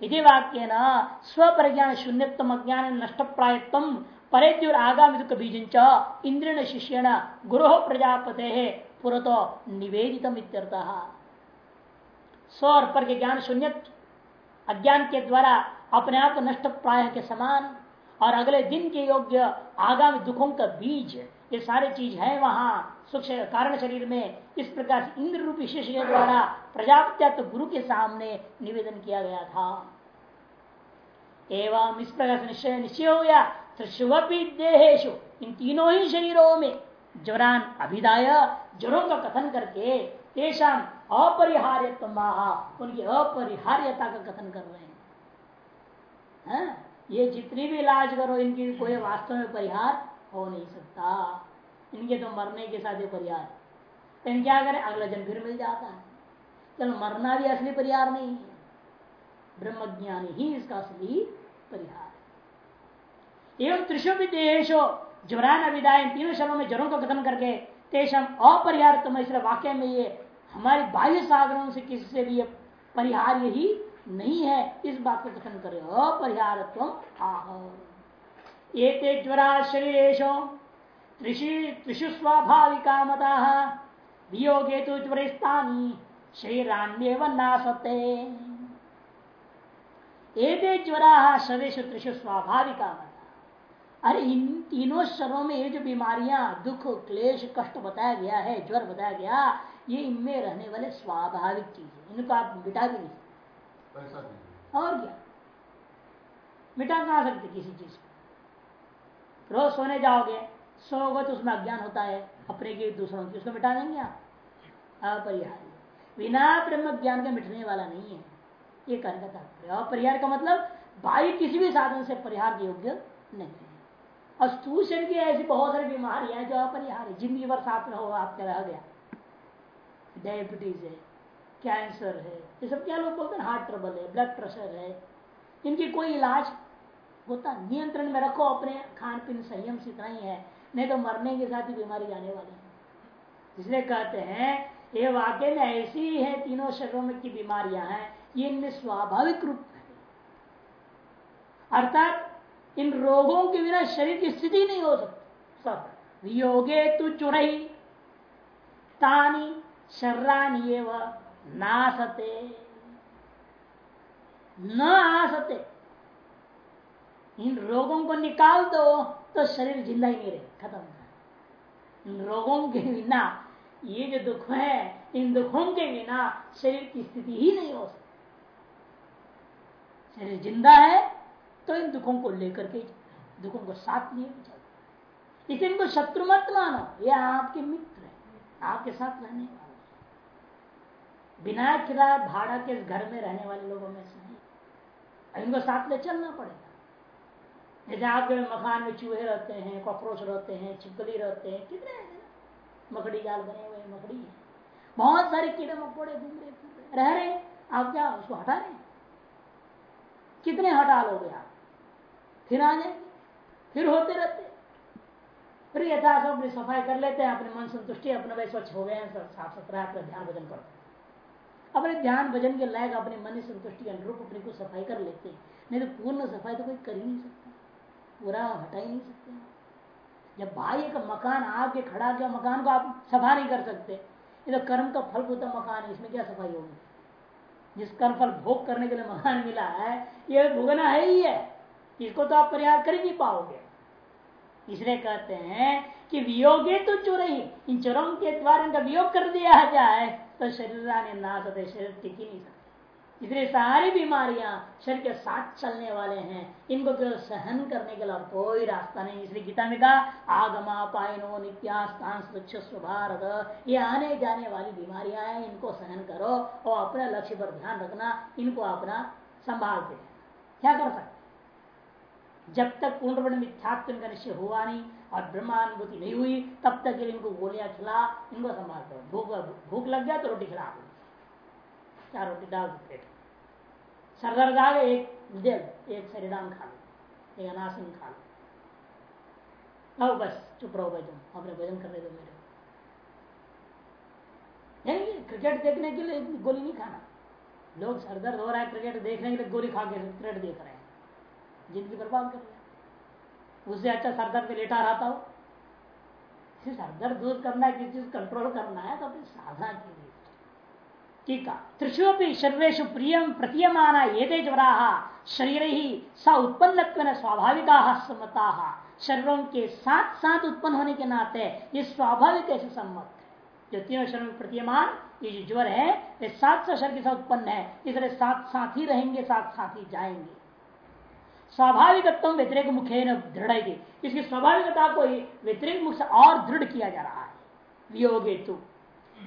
इति वाक्य न स्व प्रज्ञान शून्यतम अज्ञान नष्ट प्रायत्म परेद्युर आगामी दुख बीज इंद्रिय शिष्यण गुरु प्रजापते पुरतो निवेदित स्व और पर ज्ञान शून्य अज्ञान के द्वारा अपने आप नष्ट प्राय के समान। और अगले दिन के योग्य आगामी दुखों का बीज, ये सारे चीज़ है वहाँ सूक्ष्म कारण शरीर में। इस प्रकार से इंद्र रूपी शिष्य के द्वारा प्रजापत्य गुरु के सामने निवेदन किया गया था। एवं इस प्रकार से निश्चय निश्चय हो गया। तो देहेशु इन तीनों ही शरीरों में ज्वरान अभिदाय ज्वरों का कथन करके तेषाम अपरिहार्य उनकी अपरिहार्यता का कथन कर रहे हैं। है? ये जितनी भी इलाज करो, इनकी कोई वास्तव में परिहार हो नहीं सकता। इनके तो मरने के साथ ही परिहार। लेकिन क्या करें? अगला जन्म फिर मिल जाता है। चलो, मरना भी असली परिहार नहीं है। ब्रह्मज्ञानी ही इसका असली परिहार है। एवं त्रिशो भी देशो ज्वरान विदाय तीनों शरों में जरों का कथन करके तेषम अपरिहार तुम इसलिए वाक्य में ये हमारे बाह्य साधनों से किसी से भी परिहार ही नहीं है, इस बात को कथन करे। अपरिहार ये ज्वरा शरीर त्रिशु स्वाभाविका मता वियोगे तो ज्वरस्तानी शरीरान्यव नासते। एते ज्वरा शरीर त्रिशु स्वाभाविका अरे, इन तीनों शरों में ये जो बीमारियाँ, दुख, क्लेश, कष्ट बताया गया है, ज्वर बताया गया, ये इनमें रहने वाले स्वाभाविक चीज़ है। इनको आप मिटा भी नहीं और क्या? मिटा कहा सकते किसी चीज़ को? रोज सोने जाओगे, सोओगे तो उसमें अज्ञान होता है, अपने की दूसरों की, उसको मिटा देंगे आप। अपरिहार्य। बिना ब्रह्म ज्ञान का मिटने वाला नहीं है। ये कहने का तात्पर्य। अपरिहार का मतलब भाई किसी भी साधन से परिहार योग्य नहीं है। और की ऐसी बहुत सारी बीमारियाँ जो अपरिहार ज़िंदगी भर साथ हो आपका रह गया। डायबिटीज़ है। कैंसर है, ये सब क्या लोग बोलते हैं? हार्ट ट्रबल है, ब्लड प्रेशर है। इनकी कोई इलाज होता, नियंत्रण में रखो अपने खान पीन संयम से, इतना ही है। नहीं तो मरने के साथ ही बीमारी जाने वाली है। इसलिए कहते हैं, ये वाकई में ऐसी है तीनों शरीरों में की बीमारियाँ हैं, ये इनमें स्वाभाविक रूप है। अर्थात, इन रोगों के बिना शरीर की स्थिति नहीं हो सकती। सब योगे तु चुरई तानी शर्रानी नासते। न आसते। इन रोगों को निकाल दो तो शरीर ज़िंदा ही नहीं रहे, खत्म। इन रोगों के बिना, ये जो दुख है, इन दुखों के बिना शरीर की स्थिति ही नहीं हो सकती। शरीर ज़िंदा है तो इन दुखों को लेकर के, दुखों को साथ लिए इसे इनको शत्रु मत मानो, ये आपके मित्र है, आपके साथ रहने वाले। बिना किराया भाड़ा के घर में रहने वाले लोगों में से नहीं। इनको साथ ले चलना पड़ेगा। जैसे आपके मकान में चूहे रहते हैं, कॉकरोच रहते हैं, छिपकली रहते हैं, कितने मकड़ी जाल बने हुए मकड़ी है। बहुत सारे कीड़े मकोड़े घूम रहे रह। रहे आप क्या उसको हटा रहे कितने हटा लोगे आप? फिर आ जाएँगे। फिर होते रहते। फिर यथा अपनी सफ़ाई कर लेते हैं, अपने मन संतुष्टि, अपने वैसे स्वच्छ हो गए हैं साफ़ सुथरा अपना ध्यान भजन करते अपने ध्यान भजन के लायक अपने मन संतुष्टि के अनुरूप अपने को सफ़ाई कर लेते हैं। नहीं तो पूर्ण सफ़ाई तो कोई कर ही नहीं सकता। पूरा हटा ही नहीं सकते जब भाई एक मकान आके खड़ा किया, मकान को आप सफ़ा नहीं कर सकते। तो कर्म का फल होता मकान है, इसमें क्या सफ़ाई होगी? जिस कर्म फल भोग करने के लिए मकान मिला है, ये भोगना है ही है। इसको तो आप प्रयास कर ही नहीं पाओगे। इसलिए कहते हैं कि वियोगे तो चुरही इन चुरों के द्वारा इनका वियोग कर दिया जाए। तो शरीर ने होते शरीर टिक ही नहीं सकते। इतनी सारी बीमारियाँ शरीर के साथ चलने वाले हैं। इनको केवल सहन करने के लिए कोई रास्ता नहीं। इसलिए गीता में कहा, आगमा पायनो नित्यास्तान भारत ये आने जाने वाली बीमारियाँ हैं, इनको सहन करो और अपने लक्ष्य पर ध्यान रखना, इनको अपना संभालते हैं क्या कर सकते जब तक पूर्ण मिथ्यात्व का निश्चय हुआ नहीं और ब्रह्मानुभूति नहीं हुई, तब तक इनको गोलियाँ खिला, इनको संभाल करो। भूख भूख लग गया तो रोटी खिला चार रोटी डाल दो पेट? सरदार दाग एक दे एक शरीराम खा लो, एक अनासन खा लो। अब बस, चुप रहो भाई तुम अपने भोजन कर रहे दो मेरे। क्रिकेट देखने के लिए गोली नहीं खाना। लोग सरदर्द हो रहा है क्रिकेट देखने के लिए, गोली खा के क्रिकेट देख रहे हैं। ज़िंदगी बर्बाद कर रहे हैं। उससे अच्छा सरदर्द पे लेटा रहता हो। सरदर्द दूर करना है, किसी चीज़ कंट्रोल करना है तो अपनी साधना कीजिए टीका त्रिशुपि शरीरेशु प्रियम प्रतीयमान ये ज्वरा शरीर ही स उत्पन्न स्वाभाविका सम्मता। शरीरों के साथ साथ उत्पन्न होने के नाते ये स्वाभाविक ऐसे सम्मत। है जो तीनों शरीर में ये जो ज्वर है, ये सात सौ शरीर के साथ उत्पन्न है। इसलिए साथ साथ ही रहेंगे, साथ साथ ही जाएँगे। स्वाभाविकत्व व्यतिरिक मुखे दृढ़। इसकी स्वाभाविकता को व्यतिरिक मुख से और दृढ़ किया जा रहा है। वियोगे तु।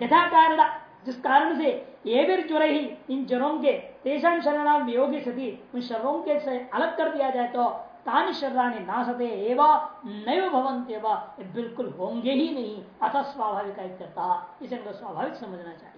यथा कारण जिस कारण से ये भी ज्वर ही, इन ज्वरों के, तेषा शरण योगी सती, उन शरीरों के से अलग कर दिया जाए तो तानी शरीरानी नाशते एवं, नैव भवंत बिल्कुल होंगे ही नहीं। अथ स्वाभाविक इसे स्वाभाविक समझना चाहिए।